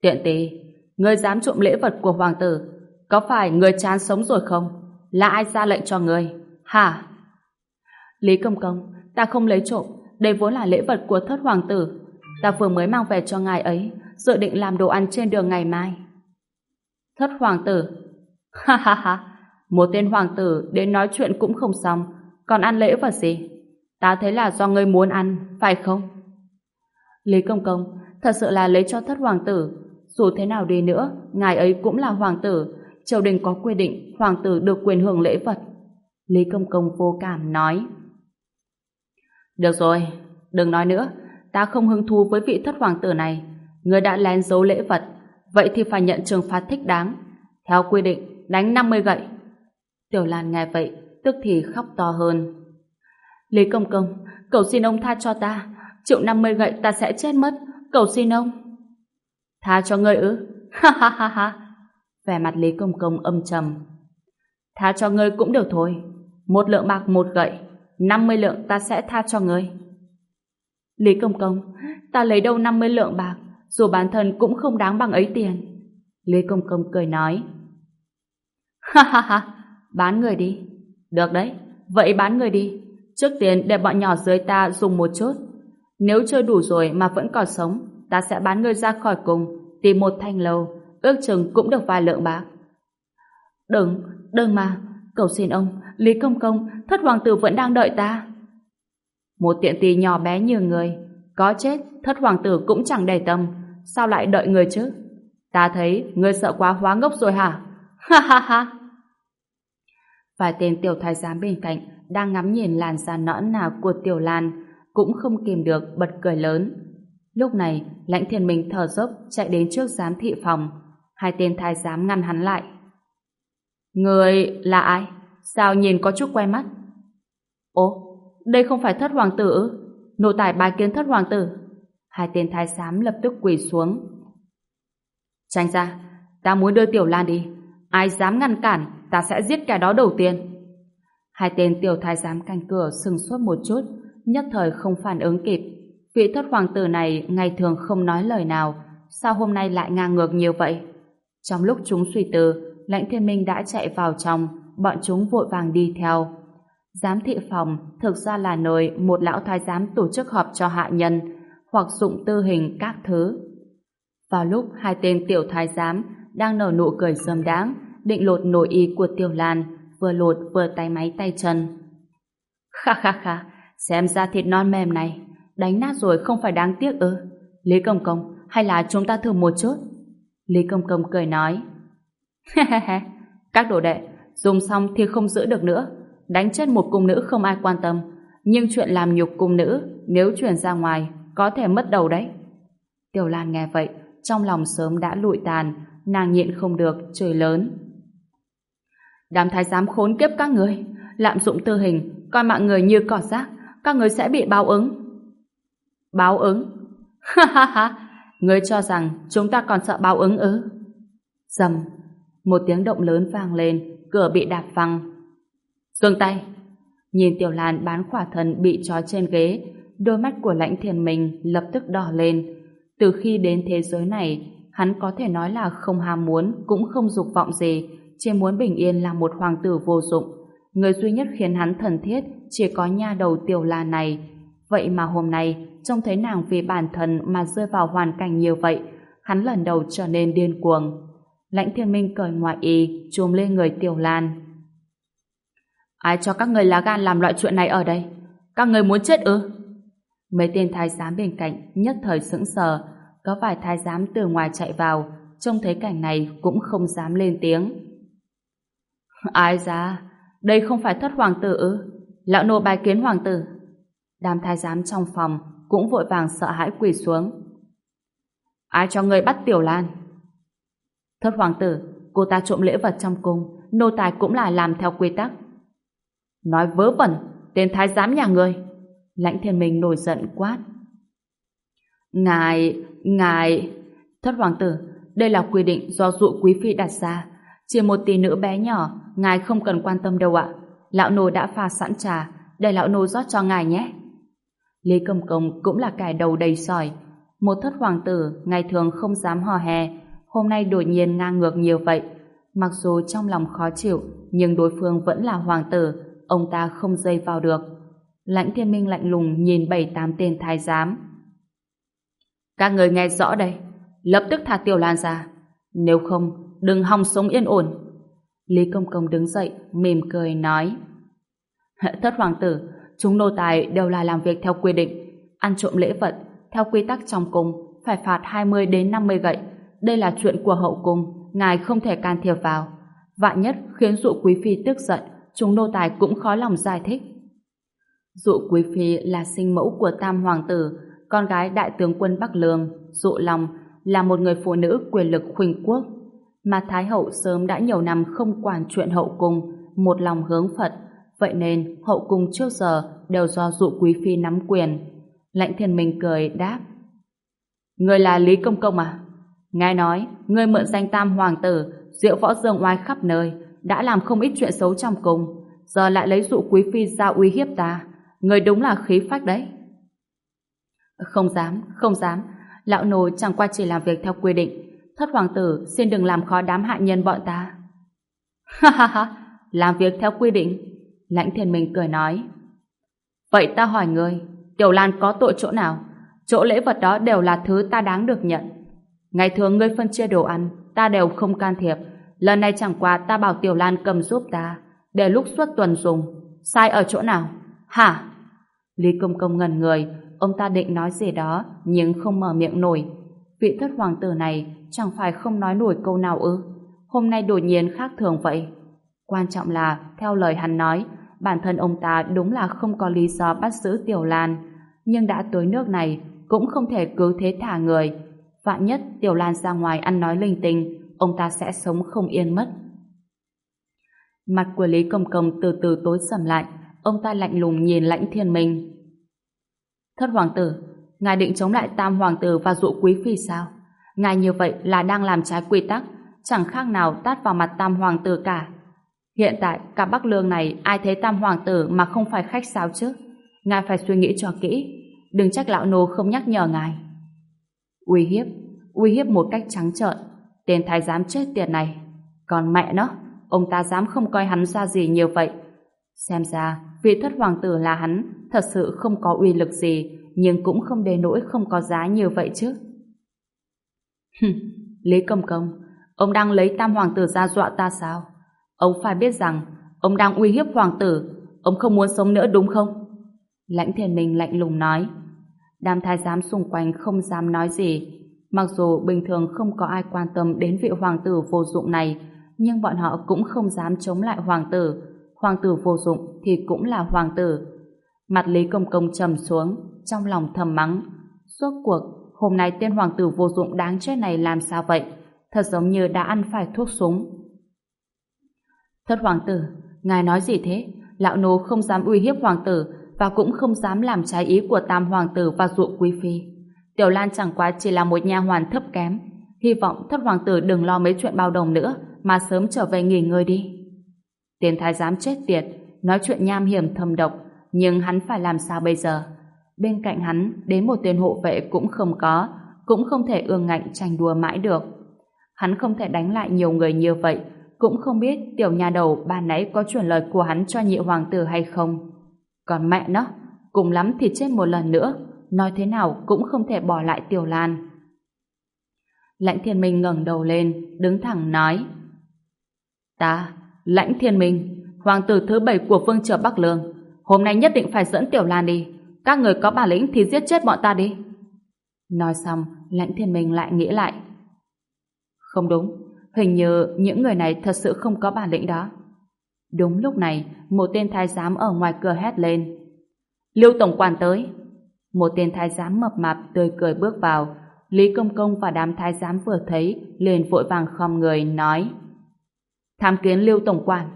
Tiện tì, ngươi dám trộm lễ vật của hoàng tử, có phải người chán sống rồi không? Là ai ra lệnh cho ngươi? Hả? Lý Công Công, ta không lấy trộm, đây vốn là lễ vật của thất hoàng tử. Ta vừa mới mang về cho ngài ấy, dự định làm đồ ăn trên đường ngày mai. Thất hoàng tử. Ha ha ha, một tên hoàng tử đến nói chuyện cũng không xong, còn ăn lễ vật gì? Ta thấy là do ngươi muốn ăn, phải không? Lý Công Công, thật sự là lấy cho thất hoàng tử. Dù thế nào đi nữa, ngài ấy cũng là hoàng tử. Triều đình có quy định hoàng tử được quyền hưởng lễ vật. Lý Công Công vô cảm nói. Được rồi, đừng nói nữa. Ta không hứng thú với vị thất hoàng tử này. Người đã lén giấu lễ vật, vậy thì phải nhận trừng phạt thích đáng. Theo quy định, đánh 50 gậy. Tiểu Lan nghe vậy, tức thì khóc to hơn. Lý Công Công, cầu xin ông tha cho ta. Chịu 50 gậy ta sẽ chết mất. Cầu xin ông. Tha cho ngươi ư? Ha ha ha ha. Vẻ mặt Lý Công Công âm trầm. Tha cho ngươi cũng được thôi. Một lượng bạc một gậy. 50 lượng ta sẽ tha cho ngươi. Lý Công Công, ta lấy đâu 50 lượng bạc, dù bản thân cũng không đáng bằng ấy tiền. Lý Công Công cười nói. Ha ha ha, bán người đi. Được đấy, vậy bán người đi. Trước tiên để bọn nhỏ dưới ta dùng một chút. Nếu chơi đủ rồi mà vẫn còn sống, ta sẽ bán người ra khỏi cùng, tìm một thanh lầu, ước chừng cũng được vài lượng bạc. Đừng, đừng mà, cầu xin ông, Lý Công Công, thất hoàng tử vẫn đang đợi ta. Một tiện tỳ nhỏ bé như người, có chết, thất hoàng tử cũng chẳng để tâm, sao lại đợi người chứ? Ta thấy người sợ quá hóa ngốc rồi hả? Ha ha ha! Vài tên tiểu thái giám bên cạnh đang ngắm nhìn làn da nõn nà của tiểu lan, cũng không kìm được bật cười lớn. Lúc này, lãnh thiên minh thở dốc chạy đến trước giám thị phòng. Hai tên thái giám ngăn hắn lại. Người là ai? Sao nhìn có chút quen mắt? Ồ, đây không phải thất hoàng tử ư? Nô tài bài kiến thất hoàng tử. Hai tên thái giám lập tức quỳ xuống. Tránh ra, ta muốn đưa Tiểu Lan đi. Ai dám ngăn cản, ta sẽ giết kẻ đó đầu tiên. Hai tên tiểu thái giám canh cửa sừng suốt một chút, nhất thời không phản ứng kịp. Vị thất hoàng tử này ngày thường không nói lời nào, sao hôm nay lại ngang ngược như vậy? Trong lúc chúng suy tư, lãnh thiên minh đã chạy vào trong, bọn chúng vội vàng đi theo. Giám thị phòng thực ra là nơi một lão thái giám tổ chức họp cho hạ nhân, hoặc dụng tư hình các thứ. Vào lúc hai tên tiểu thái giám đang nở nụ cười sơm đáng, định lột nội y của tiểu Lan, vừa lột vừa tay máy tay chân. khà khà khà, xem ra thịt non mềm này, đánh nát rồi không phải đáng tiếc ư. Lý Công Công, hay là chúng ta thử một chút? Lý Công Công cười nói. Các đồ đệ, dùng xong thì không giữ được nữa. Đánh chết một cung nữ không ai quan tâm. Nhưng chuyện làm nhục cung nữ, nếu truyền ra ngoài, có thể mất đầu đấy. Tiểu Lan nghe vậy, trong lòng sớm đã lụi tàn, nàng nhịn không được, trời lớn. Đám thái giám khốn kiếp các người, lạm dụng tư hình, coi mạng người như cỏ rác, các người sẽ bị báo ứng. Báo ứng? Ha ha ha, người cho rằng chúng ta còn sợ báo ứng ư? Dầm, một tiếng động lớn vang lên, cửa bị đạp văng. Dừng tay! Nhìn Tiểu Lan bán khỏa thần bị trói trên ghế, đôi mắt của lãnh thiền mình lập tức đỏ lên. Từ khi đến thế giới này, hắn có thể nói là không ham muốn, cũng không dục vọng gì, chỉ muốn bình yên là một hoàng tử vô dụng. Người duy nhất khiến hắn thần thiết chỉ có nha đầu Tiểu Lan này. Vậy mà hôm nay, trông thấy nàng vì bản thân mà rơi vào hoàn cảnh như vậy, hắn lần đầu trở nên điên cuồng. Lãnh thiên minh cởi ngoại y, chùm lên người Tiểu Lan. Ai cho các người lá gan làm loại chuyện này ở đây? Các người muốn chết ư? Mấy tên thái giám bên cạnh nhất thời sững sờ, có vài thái giám từ ngoài chạy vào, trông thấy cảnh này cũng không dám lên tiếng. Ai ra, đây không phải thất hoàng tử ư? Lão nô bài kiến hoàng tử. Đám thái giám trong phòng cũng vội vàng sợ hãi quỳ xuống. Ai cho người bắt Tiểu Lan? Thất hoàng tử, cô ta trộm lễ vật trong cung, nô tài cũng là làm theo quy tắc. Nói vớ vẩn, tên thái giám nhà người. Lãnh thiên minh nổi giận quát. Ngài, ngài... Thất hoàng tử, đây là quy định do dụ quý phi đặt ra. Chỉ một tỷ nữ bé nhỏ, ngài không cần quan tâm đâu ạ. Lão nô đã pha sẵn trà, để lão nô rót cho ngài nhé. Lý Công Công cũng là kẻ đầu đầy sỏi. Một thất hoàng tử ngày thường không dám hò hè, hôm nay đột nhiên ngang ngược nhiều vậy. Mặc dù trong lòng khó chịu, nhưng đối phương vẫn là hoàng tử, ông ta không dây vào được. Lãnh thiên minh lạnh lùng nhìn bảy tám tên thái giám. Các người nghe rõ đây, lập tức thả Tiểu Lan ra. Nếu không, đừng hòng sống yên ổn. Lý Công Công đứng dậy, mỉm cười nói. Thất hoàng tử, chúng nô tài đều là làm việc theo quy định. Ăn trộm lễ vật, theo quy tắc trong cung, phải phạt 20 đến 50 gậy. Đây là chuyện của hậu cung, ngài không thể can thiệp vào. Vạn nhất khiến dụ quý phi tức giận, chúng nô tài cũng khó lòng giải thích. Dụ quý phi là sinh mẫu của tam hoàng tử, con gái đại tướng quân Bắc Lương, dụ lòng, là một người phụ nữ quyền lực khuynh quốc. Mà Thái hậu sớm đã nhiều năm không quản chuyện hậu cung, một lòng hướng Phật, vậy nên hậu cung trước giờ đều do dụ quý phi nắm quyền. Lãnh thiên minh cười đáp. Người là Lý Công Công à? Nghe nói, người mượn danh tam hoàng tử, diệu võ dương oai khắp nơi, đã làm không ít chuyện xấu trong cung, giờ lại lấy dụ quý phi ra uy hiếp ta. Người đúng là khí phách đấy. Không dám, không dám. Lão nô chẳng qua chỉ làm việc theo quy định. Thất hoàng tử xin đừng làm khó đám hạ nhân bọn ta. Ha ha ha, làm việc theo quy định. Lãnh thiên minh cười nói. Vậy ta hỏi ngươi, Tiểu Lan có tội chỗ nào? Chỗ lễ vật đó đều là thứ ta đáng được nhận. Ngày thường ngươi phân chia đồ ăn, ta đều không can thiệp. Lần này chẳng qua ta bảo Tiểu Lan cầm giúp ta, để lúc suốt tuần dùng. Sai ở chỗ nào? Hả? Lý Công Công ngần người, ông ta định nói gì đó, nhưng không mở miệng nổi. Vị thất hoàng tử này chẳng phải không nói nổi câu nào ư? Hôm nay đột nhiên khác thường vậy. Quan trọng là, theo lời hắn nói, bản thân ông ta đúng là không có lý do bắt giữ Tiểu Lan, nhưng đã tới nước này, cũng không thể cứ thế thả người. Vạn nhất Tiểu Lan ra ngoài ăn nói linh tinh, ông ta sẽ sống không yên mất. Mặt của Lý Công Công từ từ tối sầm lại, ông ta lạnh lùng nhìn lãnh thiên minh. Thất hoàng tử, ngài định chống lại tam hoàng tử và dụ quý phi sao? Ngài như vậy là đang làm trái quy tắc, chẳng khác nào tát vào mặt tam hoàng tử cả. Hiện tại, cả Bắc Lương này ai thấy tam hoàng tử mà không phải khách sao chứ? Ngài phải suy nghĩ cho kỹ, đừng trách lão nô không nhắc nhở ngài. Uy hiếp, uy hiếp một cách trắng trợn, tên thái giám chết tiệt này. Còn mẹ nó, ông ta dám không coi hắn ra gì nhiều vậy. Xem ra, vị thất hoàng tử là hắn, thật sự không có uy lực gì, nhưng cũng không đến nỗi không có giá nhiều vậy chứ. Lý Công Công, Ông đang lấy tam hoàng tử ra dọa ta sao? Ông phải biết rằng ông đang uy hiếp hoàng tử. Ông không muốn sống nữa đúng không? Lãnh thiên minh lạnh lùng nói. Đám thái giám xung quanh không dám nói gì. Mặc dù bình thường không có ai quan tâm đến vị hoàng tử vô dụng này, nhưng bọn họ cũng không dám chống lại hoàng tử. Hoàng tử vô dụng thì cũng là hoàng tử. Mặt Lý Công Công trầm xuống, trong lòng thầm mắng. Suốt cuộc, hôm nay tên hoàng tử vô dụng đáng chết này làm sao vậy? Thật giống như đã ăn phải thuốc súng. Thất hoàng tử, ngài nói gì thế? Lão nô không dám uy hiếp hoàng tử và cũng không dám làm trái ý của tam hoàng tử và ruộng quý phi. Tiểu Lan chẳng qua chỉ là một nha hoàn thấp kém. Hy vọng thất hoàng tử đừng lo mấy chuyện bao đồng nữa mà sớm trở về nghỉ ngơi đi. Tiền thái giám chết tiệt, nói chuyện nham hiểm thâm độc, nhưng hắn phải làm sao bây giờ? Bên cạnh hắn, đến một tên hộ vệ cũng không có, cũng không thể ương ngạnh tranh đua mãi được. Hắn không thể đánh lại nhiều người như vậy, cũng không biết tiểu nhà đầu ban nãy có truyền lời của hắn cho nhị hoàng tử hay không. Còn mẹ nó, cùng lắm thì chết một lần nữa, nói thế nào cũng không thể bỏ lại tiểu lan. Lãnh thiên minh ngẩng đầu lên, đứng thẳng nói. Ta, lãnh thiên minh, hoàng tử thứ bảy của vương triều Bắc Lương, hôm nay nhất định phải dẫn tiểu lan đi. Các người có bản lĩnh thì giết chết bọn ta đi. Nói xong, lãnh thiên minh lại nghĩ lại. Không đúng, hình như những người này thật sự không có bản lĩnh đó. Đúng lúc này, một tên thái giám ở ngoài cửa hét lên. Lưu Tổng Quản tới. Một tên thái giám mập mạp tươi cười bước vào. Lý Công Công và đám thái giám vừa thấy, liền vội vàng khom người, nói. Tham kiến Lưu Tổng Quản.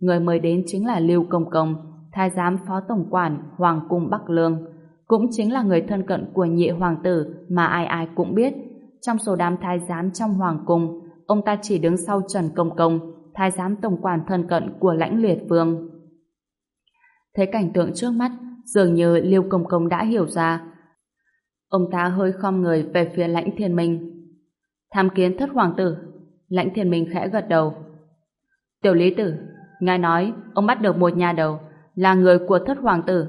Người mới đến chính là Lưu Công Công, thái giám phó tổng quản Hoàng Cung Bắc Lương. Cũng chính là người thân cận của nhị hoàng tử mà ai ai cũng biết. Trong số đám thái giám trong Hoàng Cung, ông ta chỉ đứng sau Trần Công Công, thái giám tổng quản thân cận của lãnh liệt vương. Thấy cảnh tượng trước mắt, dường như Liêu Công Công đã hiểu ra. Ông ta hơi khom người về phía lãnh thiên minh. Tham kiến thất hoàng tử. Lãnh thiên minh khẽ gật đầu. Tiểu lý tử, ngài nói ông bắt được một nhà đầu, là người của thất hoàng tử.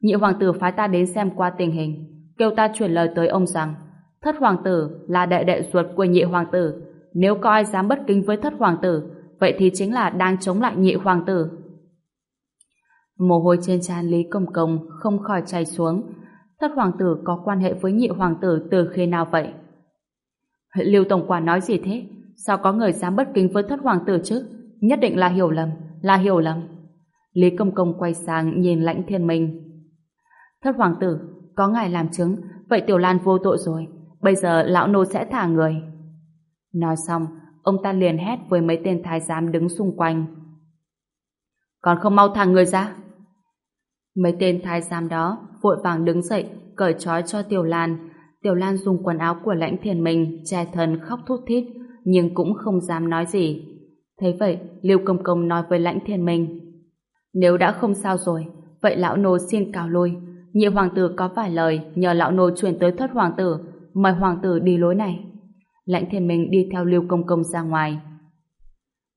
Nhị hoàng tử phái ta đến xem qua tình hình, kêu ta chuyển lời tới ông rằng thất hoàng tử là đệ đệ ruột của nhị hoàng tử. Nếu có ai dám bất kính với thất hoàng tử, vậy thì chính là đang chống lại nhị hoàng tử. Mồ hôi trên trán Lý Công Công không khỏi chảy xuống. Thất hoàng tử có quan hệ với nhị hoàng tử từ khi nào vậy? Lưu Tổng quản nói gì thế? Sao có người dám bất kính với thất hoàng tử chứ? Nhất định là hiểu lầm, là hiểu lầm. Lý Công Công quay sang nhìn lãnh thiên minh. Thất hoàng tử, có ngài làm chứng, vậy Tiểu Lan vô tội rồi. Bây giờ lão nô sẽ thả người. Nói xong, ông ta liền hét với mấy tên thái giám đứng xung quanh. Còn không mau thả người ra. Mấy tên thái giám đó vội vàng đứng dậy, cởi trói cho Tiểu Lan. Tiểu Lan dùng quần áo của lãnh thiền mình, che thân khóc thút thít, nhưng cũng không dám nói gì. Thế vậy, Lưu Công Công nói với lãnh thiền mình. Nếu đã không sao rồi, vậy lão nô xin cáo lui. Nhị hoàng tử có vài lời nhờ lão nô truyền tới thất hoàng tử, mời hoàng tử đi lối này. Lãnh thiên minh đi theo lưu Công Công ra ngoài.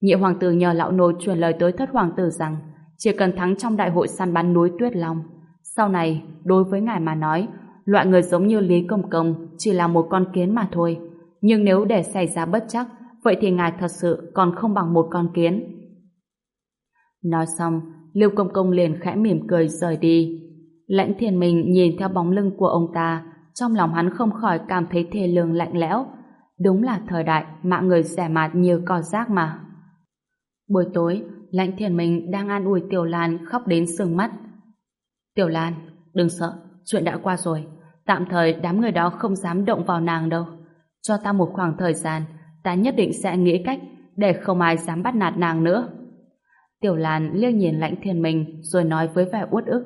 Nhị hoàng tử nhờ lão nô truyền lời tới thất hoàng tử rằng chỉ cần thắng trong đại hội săn bắn núi Tuyết Long. Sau này, đối với ngài mà nói, loại người giống như Lý Công Công chỉ là một con kiến mà thôi. Nhưng nếu để xảy ra bất chắc, vậy thì ngài thật sự còn không bằng một con kiến. Nói xong, lưu Công Công liền khẽ mỉm cười rời đi. Lãnh thiên minh nhìn theo bóng lưng của ông ta, trong lòng hắn không khỏi cảm thấy thê lương lạnh lẽo. Đúng là thời đại mạng người rẻ mạt như cò rác mà. Buổi tối, Lãnh Thiền Minh đang an ủi Tiểu Lan khóc đến sưng mắt. Tiểu Lan, đừng sợ, chuyện đã qua rồi. Tạm thời đám người đó không dám động vào nàng đâu. Cho ta một khoảng thời gian, ta nhất định sẽ nghĩ cách để không ai dám bắt nạt nàng nữa. Tiểu Lan liếc nhìn Lãnh thiền Minh rồi nói với vẻ uất ức.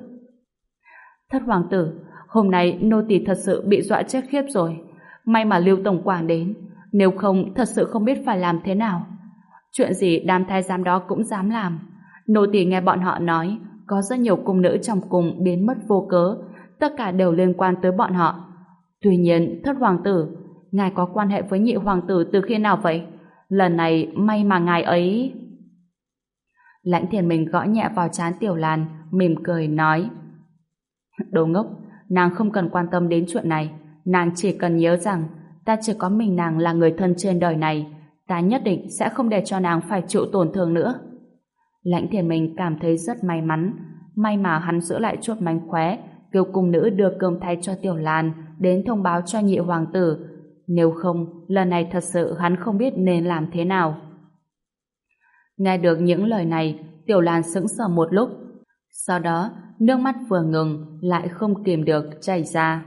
Thất hoàng tử, hôm nay nô tỳ thật sự bị dọa chết khiếp rồi. May mà Lưu Tổng quảng đến, nếu không thật sự không biết phải làm thế nào. Chuyện gì đám thái giám đó cũng dám làm. Nô tỳ nghe bọn họ nói, có rất nhiều cung nữ trong cung biến mất vô cớ, tất cả đều liên quan tới bọn họ. Tuy nhiên, thất hoàng tử, ngài có quan hệ với nhị hoàng tử từ khi nào vậy? Lần này may mà ngài ấy... Lãnh thiền mình gõ nhẹ vào trán Tiểu làn mỉm cười nói. Đồ ngốc, nàng không cần quan tâm đến chuyện này. Nàng chỉ cần nhớ rằng ta chỉ có mình nàng là người thân trên đời này. ta nhất định sẽ không để cho nàng phải chịu tổn thương nữa. Lãnh thiền mình cảm thấy rất may mắn, may mà hắn giữ lại chút mánh khóe, kêu cung nữ đưa cơm thay cho Tiểu Lan đến thông báo cho nhị hoàng tử. Nếu không, lần này thật sự hắn không biết nên làm thế nào. Nghe được những lời này, Tiểu Lan sững sờ một lúc. Sau đó, nước mắt vừa ngừng, lại không kìm được chảy ra.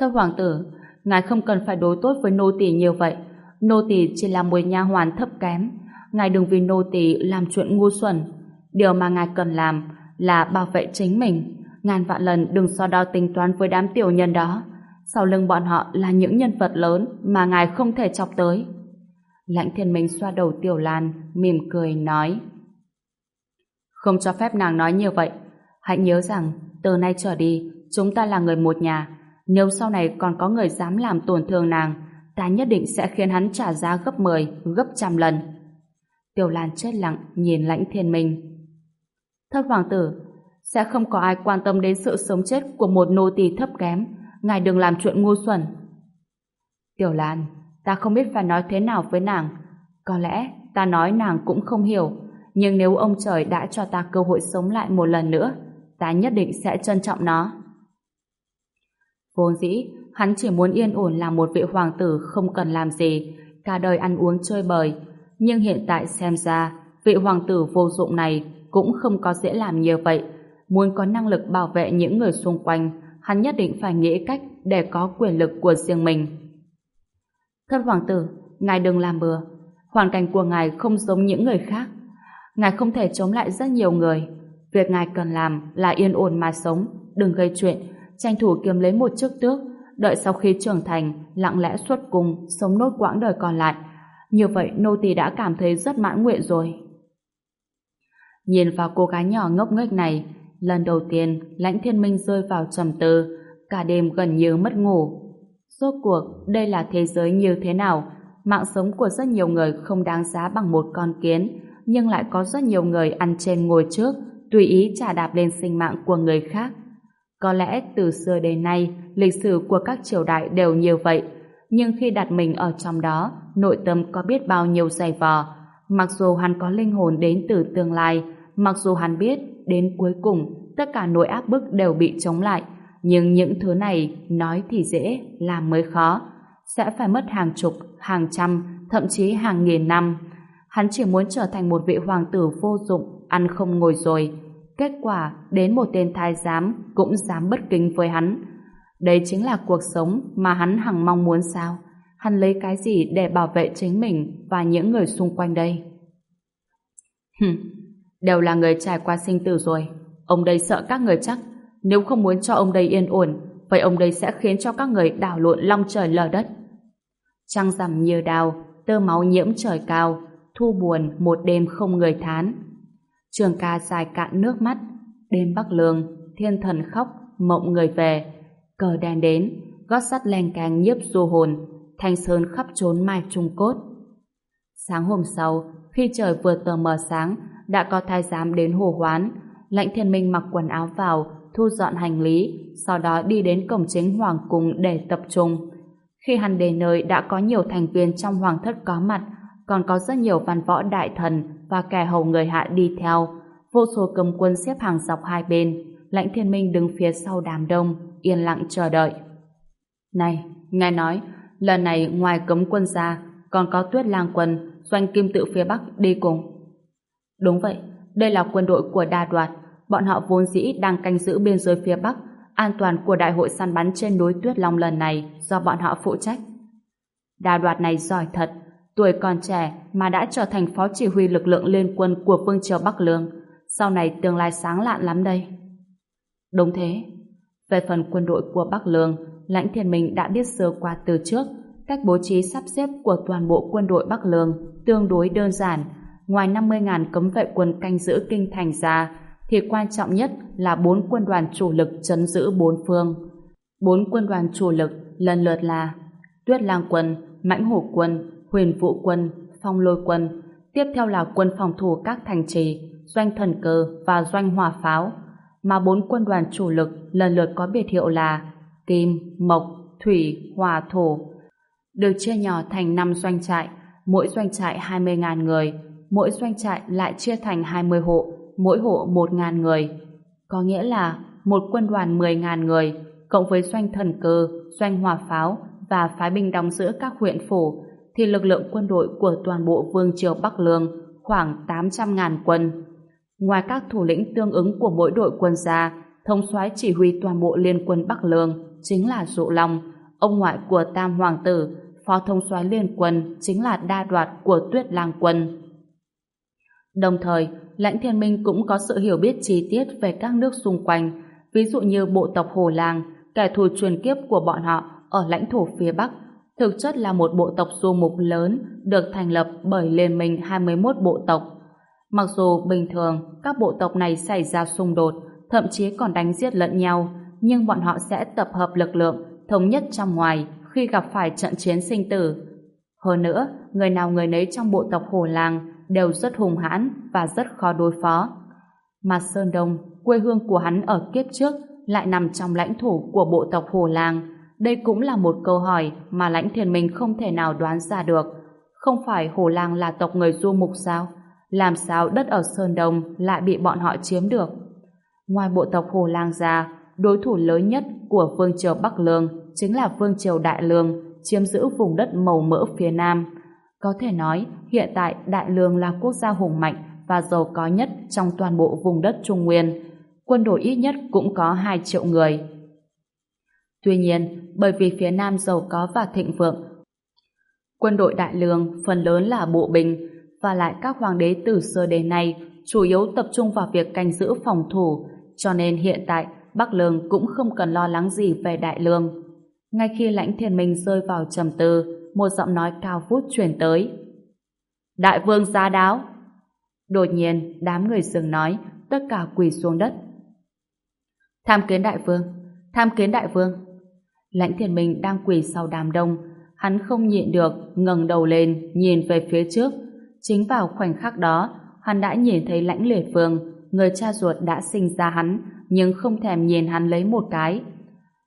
Thưa hoàng tử, ngài không cần phải đối tốt với nô tỳ như vậy. Nô tỳ chỉ là một nha hoàn thấp kém. Ngài đừng vì nô tỳ làm chuyện ngu xuẩn. Điều mà ngài cần làm là bảo vệ chính mình. Ngàn vạn lần đừng so đo tính toán với đám tiểu nhân đó. Sau lưng bọn họ là những nhân vật lớn mà ngài không thể chọc tới. Lãnh thiên minh xoa đầu tiểu lan, mỉm cười nói. Không cho phép nàng nói như vậy. Hãy nhớ rằng, từ nay trở đi, chúng ta là người một nhà. Nếu sau này còn có người dám làm tổn thương nàng, ta nhất định sẽ khiến hắn trả giá gấp 10, gấp trăm lần. Tiểu Lan chết lặng nhìn lãnh thiên minh. Thất hoàng tử, sẽ không có ai quan tâm đến sự sống chết của một nô tỳ thấp kém. Ngài đừng làm chuyện ngu xuẩn. Tiểu Lan, ta không biết phải nói thế nào với nàng. Có lẽ ta nói nàng cũng không hiểu. Nhưng nếu ông trời đã cho ta cơ hội sống lại một lần nữa, ta nhất định sẽ trân trọng nó. Vốn dĩ, hắn chỉ muốn yên ổn làm một vị hoàng tử không cần làm gì, cả đời ăn uống chơi bời. Nhưng hiện tại xem ra, vị hoàng tử vô dụng này cũng không có dễ làm như vậy. Muốn có năng lực bảo vệ những người xung quanh, hắn nhất định phải nghĩ cách để có quyền lực của riêng mình. Thất hoàng tử, ngài đừng làm bừa. Hoàn cảnh của ngài không giống những người khác. Ngài không thể chống lại rất nhiều người. Việc ngài cần làm là yên ổn mà sống, đừng gây chuyện, tranh thủ kiếm lấy một chức tước, đợi sau khi trưởng thành, lặng lẽ xuất cung, sống nốt quãng đời còn lại. Như vậy nô tỳ đã cảm thấy rất mãn nguyện rồi. Nhìn vào cô gái nhỏ ngốc nghếch này, lần đầu tiên lãnh thiên minh rơi vào trầm tư, cả đêm gần như mất ngủ. Rốt cuộc, đây là thế giới như thế nào? Mạng sống của rất nhiều người không đáng giá bằng một con kiến, nhưng lại có rất nhiều người ăn trên ngồi trước, tùy ý trả đạp lên sinh mạng của người khác. Có lẽ từ xưa đến nay, lịch sử của các triều đại đều như vậy, nhưng khi đặt mình ở trong đó, nội tâm có biết bao nhiêu dày vò. Mặc dù hắn có linh hồn đến từ tương lai, mặc dù hắn biết đến cuối cùng tất cả nỗi áp bức đều bị chống lại, nhưng những thứ này nói thì dễ, làm mới khó. Sẽ phải mất hàng chục, hàng trăm, thậm chí hàng nghìn năm. Hắn chỉ muốn trở thành một vị hoàng tử vô dụng, ăn không ngồi rồi, Kết quả, đến một tên thái giám cũng dám bất kính với hắn. Đây chính là cuộc sống mà hắn hằng mong muốn sao? Hắn lấy cái gì để bảo vệ chính mình và những người xung quanh đây? Hừm, đều là người trải qua sinh tử rồi. Ông đây sợ các người chắc. Nếu không muốn cho ông đây yên ổn, vậy ông đây sẽ khiến cho các người đảo lộn long trời lở đất. Trăng rằm như đào, tơ máu nhiễm trời cao, thu buồn một đêm không người thán. Trường ca dài cạn nước mắt, đêm bắc lương, thiên thần khóc, mộng người về, cờ đen đến, gót sắt len càng nhiếp du hồn, thanh sơn khắp trốn mai trung cốt. Sáng hôm sau, khi trời vừa tờ mờ sáng, đã có thái giám đến hồ hoán, lãnh thiên minh mặc quần áo vào, thu dọn hành lý, sau đó đi đến cổng chính hoàng cung để tập trung. Khi hắn đến nơi đã có nhiều thành viên trong hoàng thất có mặt, còn có rất nhiều văn võ đại thần và kẻ hầu người hạ đi theo. Vô số cầm quân xếp hàng dọc hai bên, lãnh thiên minh đứng phía sau đám đông, yên lặng chờ đợi. Này, nghe nói, lần này ngoài cấm quân ra, còn có tuyết lang quân, doanh kim tự phía Bắc đi cùng. Đúng vậy, đây là quân đội của đa đoạt, bọn họ vốn dĩ đang canh giữ biên giới phía Bắc, an toàn của đại hội săn bắn trên núi Tuyết Long lần này do bọn họ phụ trách. Đa đoạt này giỏi thật, tuổi còn trẻ mà đã trở thành phó chỉ huy lực lượng liên quân của Vương Triều Bắc Lương, sau này tương lai sáng lạn lắm đây. Đúng thế. Về phần quân đội của Bắc Lương, Lãnh Thiên Minh đã biết sơ qua từ trước, cách bố trí sắp xếp của toàn bộ quân đội Bắc Lương tương đối đơn giản. Ngoài 50.000 cấm vệ quân canh giữ kinh thành ra, thì quan trọng nhất là bốn quân đoàn chủ lực chấn giữ bốn phương. Bốn quân đoàn chủ lực lần lượt là Tuyết Lang quân, Mãnh Hổ quân, huyền vũ quân, phong lôi quân, tiếp theo là quân phòng thủ các thành trì, doanh thần cơ và doanh hỏa pháo, mà bốn quân đoàn chủ lực lần lượt có biệt hiệu là Kim, Mộc, Thủy, Hỏa, Thổ, được chia nhỏ thành năm doanh trại, mỗi doanh trại 20.000 người, mỗi doanh trại lại chia thành 20 hộ, mỗi hộ 1.000 người. Có nghĩa là một quân đoàn 10.000 người, cộng với doanh thần cơ, doanh hỏa pháo và phái binh đóng giữ các huyện phủ, thì lực lượng quân đội của toàn bộ Vương triều Bắc Lương khoảng 800.000 quân. Ngoài các thủ lĩnh tương ứng của mỗi đội quân ra, thống soái chỉ huy toàn bộ liên quân Bắc Lương chính là Dụ Long, ông ngoại của Tam Hoàng tử, phó thống soái liên quân chính là Đa Đoạt của Tuyết Lang quân. Đồng thời, Lãnh Thiên Minh cũng có sự hiểu biết chi tiết về các nước xung quanh, ví dụ như bộ tộc Hồ Lang, kẻ thù truyền kiếp của bọn họ ở lãnh thổ phía Bắc, thực chất là một bộ tộc du mục lớn được thành lập bởi Liên minh 21 bộ tộc. Mặc dù bình thường các bộ tộc này xảy ra xung đột, thậm chí còn đánh giết lẫn nhau, nhưng bọn họ sẽ tập hợp lực lượng, thống nhất trong ngoài khi gặp phải trận chiến sinh tử. Hơn nữa, người nào người nấy trong bộ tộc Hồ Làng đều rất hùng hãn và rất khó đối phó. Mà Sơn Đông, quê hương của hắn ở kiếp trước, lại nằm trong lãnh thổ của bộ tộc Hồ Làng, đây cũng là một câu hỏi mà lãnh thiền minh không thể nào đoán ra được. Không phải Hồ Lang là tộc người du mục sao? Làm sao đất ở Sơn Đông lại bị bọn họ chiếm được? Ngoài bộ tộc Hồ Lang ra, đối thủ lớn nhất của Vương Triều Bắc Lương chính là Vương Triều Đại Lương, chiếm giữ vùng đất màu mỡ phía Nam. Có thể nói, hiện tại Đại Lương là quốc gia hùng mạnh và giàu có nhất trong toàn bộ vùng đất Trung Nguyên. Quân đội ít nhất cũng có 2 triệu người. Tuy nhiên, bởi vì phía Nam giàu có và thịnh vượng, quân đội Đại Lương phần lớn là bộ binh và lại các hoàng đế từ xưa đến nay chủ yếu tập trung vào việc canh giữ phòng thủ, cho nên hiện tại Bắc Lương cũng không cần lo lắng gì về Đại Lương. Ngay khi lãnh thiên minh rơi vào trầm tư, một giọng nói cao vút truyền tới. Đại vương giá đáo! Đột nhiên, đám người dừng nói, tất cả quỳ xuống đất. Tham kiến đại vương! Tham kiến đại vương! Lãnh thiên minh đang quỳ sau đám đông, hắn không nhịn được, ngẩng đầu lên, nhìn về phía trước. Chính vào khoảnh khắc đó, hắn đã nhìn thấy lãnh lệ phương, người cha ruột đã sinh ra hắn, nhưng không thèm nhìn hắn lấy một cái.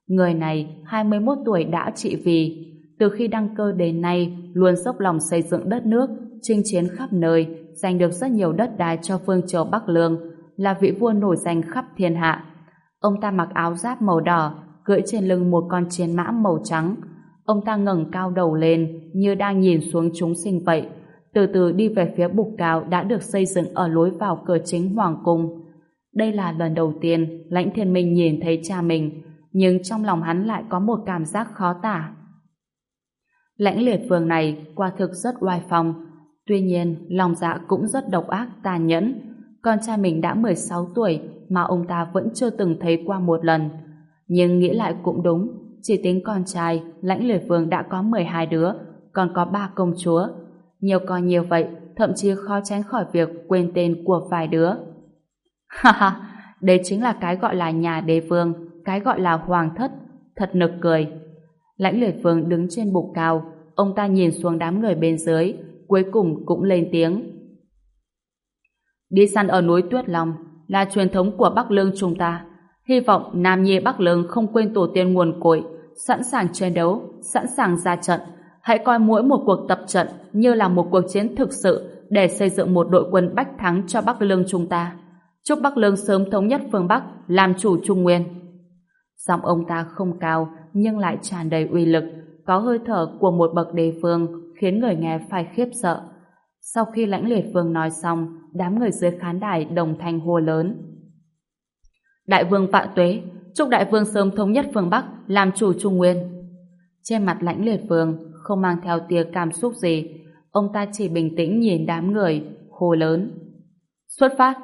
Người này 21 tuổi đã trị vì, từ khi đăng cơ đến nay luôn dốc lòng xây dựng đất nước, chinh chiến khắp nơi, giành được rất nhiều đất đai cho phương triều Bắc Lương, là vị vua nổi danh khắp thiên hạ. Ông ta mặc áo giáp màu đỏ, cưỡi trên lưng một con chiến mã màu trắng. Ông ta ngẩng cao đầu lên như đang nhìn xuống chúng sinh vậy, từ từ đi về phía bục cao đã được xây dựng ở lối vào cửa chính Hoàng Cung. Đây là lần đầu tiên Lãnh Thiên Minh nhìn thấy cha mình, nhưng trong lòng hắn lại có một cảm giác khó tả. Lãnh liệt vương này quả thực rất oai phong, tuy nhiên lòng dạ cũng rất độc ác tàn nhẫn. Con trai mình đã 16 tuổi mà ông ta vẫn chưa từng thấy qua một lần. Nhưng nghĩ lại cũng đúng, chỉ tính con trai, lãnh lưỡi vương đã có 12 đứa, còn có ba công chúa. Nhiều con nhiều vậy, thậm chí khó tránh khỏi việc quên tên của vài đứa. Ha ha, đây chính là cái gọi là nhà đế vương, cái gọi là hoàng thất, thật nực cười. Lãnh lưỡi vương đứng trên bục cao, ông ta nhìn xuống đám người bên dưới, cuối cùng cũng lên tiếng. Đi săn ở núi Tuyết Long là truyền thống của Bắc Lương chúng ta. Hy vọng Nam Nhi Bắc Lương không quên tổ tiên nguồn cội, sẵn sàng chiến đấu, sẵn sàng ra trận. Hãy coi mỗi một cuộc tập trận như là một cuộc chiến thực sự để xây dựng một đội quân bách thắng cho Bắc Lương chúng ta. Chúc Bắc Lương sớm thống nhất phương Bắc, làm chủ Trung Nguyên. Giọng ông ta không cao, nhưng lại tràn đầy uy lực, có hơi thở của một bậc đế vương, khiến người nghe phải khiếp sợ. Sau khi lãnh liệt vương nói xong, đám người dưới khán đài đồng thanh hô lớn. Đại vương vạn tuế, chúc đại vương sớm thống nhất phương Bắc, làm chủ Trung Nguyên. Trên mặt lãnh liệt vương không mang theo tia cảm xúc gì, ông ta chỉ bình tĩnh nhìn đám người, hô lớn. Xuất phát!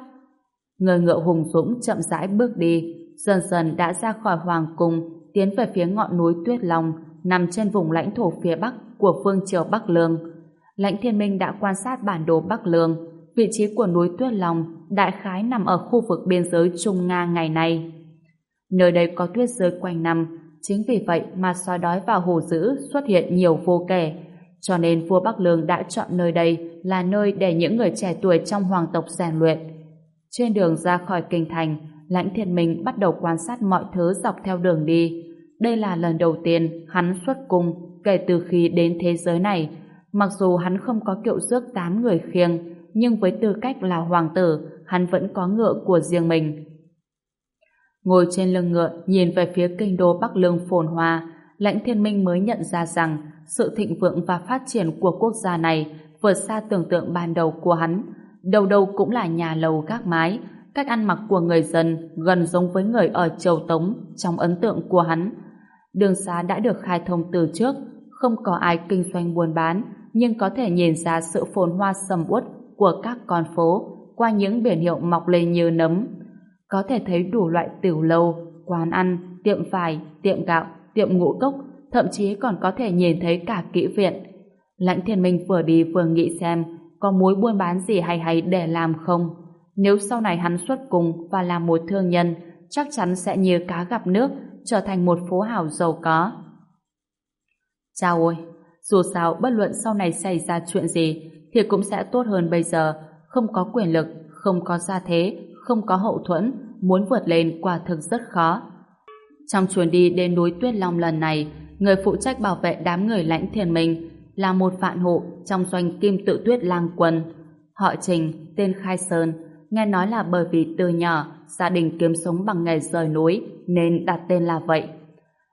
Người ngựa hùng dũng chậm rãi bước đi, dần dần đã ra khỏi hoàng cung, tiến về phía ngọn núi Tuyết Long, nằm trên vùng lãnh thổ phía bắc của vương triều Bắc Lương. Lãnh Thiên Minh đã quan sát bản đồ Bắc Lương, vị trí của núi Tuyết Long đại khái nằm ở khu vực biên giới Trung Nga ngày nay. Nơi đây có tuyết rơi quanh năm, chính vì vậy mà sói đói và hổ dữ xuất hiện nhiều vô kể. Cho nên vua Bắc Lương đã chọn nơi đây là nơi để những người trẻ tuổi trong hoàng tộc rèn luyện. Trên đường ra khỏi kinh thành, Lãnh Thiên Minh bắt đầu quan sát mọi thứ dọc theo đường đi. Đây là lần đầu tiên hắn xuất cung kể từ khi đến thế giới này, Mặc dù hắn không có kiệu rước tám người khiêng, nhưng với tư cách là hoàng tử, hắn vẫn có ngựa của riêng mình. Ngồi trên lưng ngựa, nhìn về phía kinh đô Bắc Lương phồn hoa, lãnh thiên minh mới nhận ra rằng sự thịnh vượng và phát triển của quốc gia này vượt xa tưởng tượng ban đầu của hắn. Đầu đầu cũng là nhà lầu gác mái, cách ăn mặc của người dân gần giống với người ở Châu Tống trong ấn tượng của hắn. Đường xá đã được khai thông từ trước, không có ai kinh doanh buôn bán, nhưng có thể nhìn ra sự phồn hoa sầm uất của các con phố qua những biển hiệu mọc lên như nấm. Có thể thấy đủ loại tiểu lâu, quán ăn, tiệm vải, tiệm gạo, tiệm ngũ cốc, thậm chí còn có thể nhìn thấy cả kỹ viện. Lãnh thiên minh vừa đi vừa nghĩ xem có mối buôn bán gì hay hay để làm không. Nếu sau này hắn xuất cùng và làm một thương nhân, chắc chắn sẽ như cá gặp nước, trở thành một phố hào giàu có. Chào ôi, dù sao bất luận sau này xảy ra chuyện gì thì cũng sẽ tốt hơn bây giờ, không có quyền lực, không có gia thế, không có hậu thuẫn, muốn vượt lên quả thực rất khó. Trong chuyến đi đến núi Tuyết Long lần này, người phụ trách bảo vệ đám người lãnh thiền minh là một vạn hộ trong doanh kim tự tuyết lang quân. Họ Trình, tên Khai Sơn, nghe nói là bởi vì từ nhỏ gia đình kiếm sống bằng nghề rời núi nên đặt tên là vậy.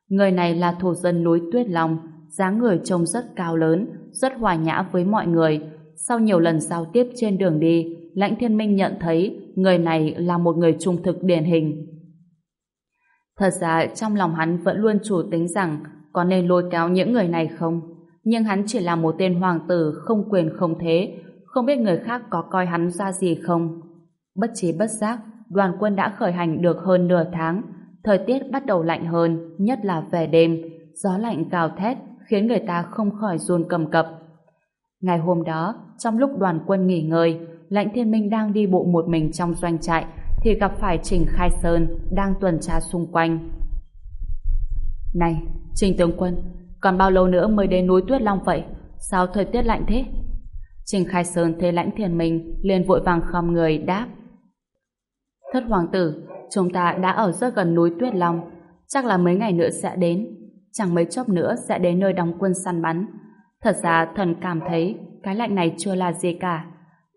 Người này là thổ dân núi Tuyết Long, dáng người trông rất cao lớn, rất hòa nhã với mọi người. Sau nhiều lần giao tiếp trên đường đi, Lãnh Thiên Minh nhận thấy người này là một người trung thực điển hình. Thật ra trong lòng hắn vẫn luôn chủ tính rằng có nên lôi kéo những người này không? Nhưng hắn chỉ là một tên hoàng tử không quyền không thế, không biết người khác có coi hắn ra gì không. Bất trí bất giác, đoàn quân đã khởi hành được hơn nửa tháng. Thời tiết bắt đầu lạnh hơn, nhất là về đêm. Gió lạnh cào thét, khiến người ta không khỏi run cầm cập. Ngày hôm đó, trong lúc đoàn quân nghỉ ngơi, Lãnh Thiên Minh đang đi bộ một mình trong doanh trại, thì gặp phải Trình Khai Sơn đang tuần tra xung quanh. Này, Trình tướng quân, còn bao lâu nữa mới đến núi Tuyết Long vậy? Sao thời tiết lạnh thế? Trình Khai Sơn thấy Lãnh Thiên Minh liền vội vàng khom người đáp. Thất hoàng tử, chúng ta đã ở rất gần núi Tuyết Long, chắc là mấy ngày nữa sẽ đến, chẳng mấy chốc nữa sẽ đến nơi đóng quân săn bắn. Thật ra thần cảm thấy cái lạnh này chưa là gì cả.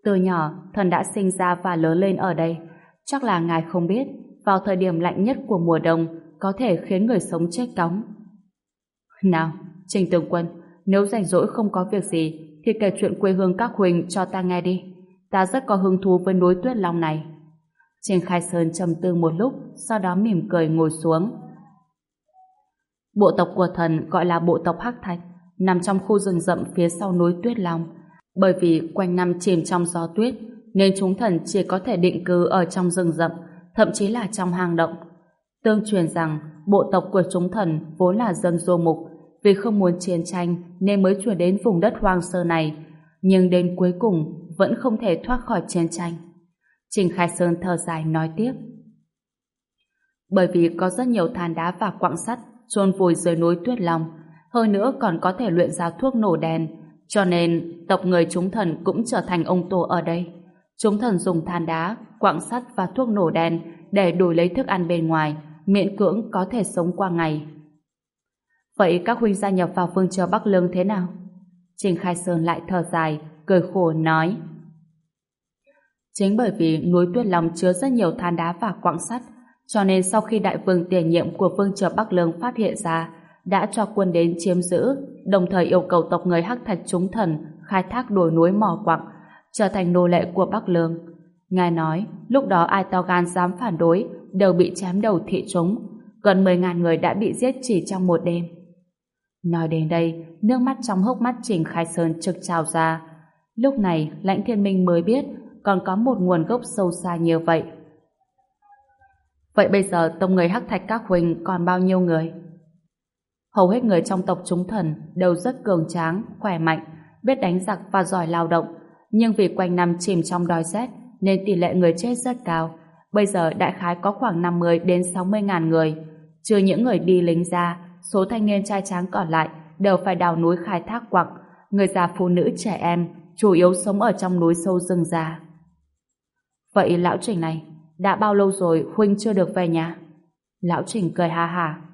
Từ nhỏ, thần đã sinh ra và lớn lên ở đây. Chắc là ngài không biết, vào thời điểm lạnh nhất của mùa đông có thể khiến người sống chết cóng. Nào, Trình Tường Quân, nếu rảnh rỗi không có việc gì, thì kể chuyện quê hương các huynh cho ta nghe đi. Ta rất có hứng thú với núi tuyết long này. Trình Khai Sơn trầm tư một lúc, sau đó mỉm cười ngồi xuống. Bộ tộc của thần gọi là bộ tộc Hắc Thạch, nằm trong khu rừng rậm phía sau núi Tuyết Long. Bởi vì quanh năm chìm trong gió tuyết, nên chúng thần chỉ có thể định cư ở trong rừng rậm, thậm chí là trong hang động. Tương truyền rằng, bộ tộc của chúng thần vốn là dân du mục, vì không muốn chiến tranh nên mới chuyển đến vùng đất hoang sơ này, nhưng đến cuối cùng vẫn không thể thoát khỏi chiến tranh. Trình Khai Sơn thở dài nói tiếp. Bởi vì có rất nhiều than đá và quặng sắt chôn vùi dưới núi Tuyết Long, hơn nữa còn có thể luyện ra thuốc nổ đèn, cho nên tộc người chúng thần cũng trở thành ông tổ ở đây. Chúng thần dùng than đá, quặng sắt và thuốc nổ đèn để đổi lấy thức ăn bên ngoài, miễn cưỡng có thể sống qua ngày. Vậy các huynh gia nhập vào phương chờ Bắc Lương thế nào? Trình Khai Sơn lại thở dài, cười khổ nói. Chính bởi vì núi Tuyết Long chứa rất nhiều than đá và quặng sắt, cho nên sau khi đại vương tiền nhiệm của vương chờ Bắc Lương phát hiện ra, đã cho quân đến chiếm giữ, đồng thời yêu cầu tộc người Hắc Thạch chúng thần khai thác đồi núi mỏ quặng, trở thành nô lệ của Bắc Lương. Ngài nói, lúc đó ai to gan dám phản đối, đều bị chém đầu thị chúng. Gần 10.000 người đã bị giết chỉ trong một đêm. Nói đến đây, nước mắt trong hốc mắt Trình Khai Sơn trực trào ra. Lúc này, Lãnh Thiên Minh mới biết còn có một nguồn gốc sâu xa như vậy. Vậy bây giờ tông người hắc thạch các huynh còn bao nhiêu người? Hầu hết người trong tộc chúng thần đều rất cường tráng, khỏe mạnh, biết đánh giặc và giỏi lao động, nhưng vì quanh năm chìm trong đói rét nên tỷ lệ người chết rất cao. Bây giờ đại khái có khoảng 50 đến 60 ngàn người. Trừ những người đi lính ra, số thanh niên trai tráng còn lại đều phải đào núi khai thác quặng, người già phụ nữ trẻ em chủ yếu sống ở trong núi sâu rừng già. Vậy lão Trình này, đã bao lâu rồi Huynh chưa được về nhà? Lão Trình cười ha hà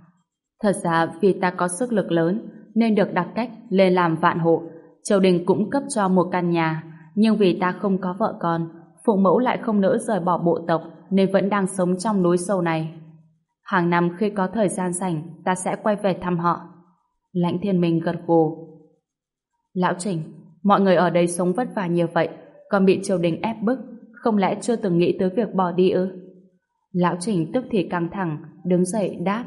Thật ra vì ta có sức lực lớn nên được đặt cách lên làm vạn hộ. Triều đình cũng cấp cho một căn nhà, nhưng vì ta không có vợ con, phụ mẫu lại không nỡ rời bỏ bộ tộc nên vẫn đang sống trong núi sâu này. Hàng năm khi có thời gian rảnh, ta sẽ quay về thăm họ. Lãnh thiên minh gật gù. Lão Trình, mọi người ở đây sống vất vả như vậy, còn bị triều đình ép bức, không lẽ chưa từng nghĩ tới việc bỏ đi ư? Lão Trình tức thì căng thẳng, đứng dậy đáp.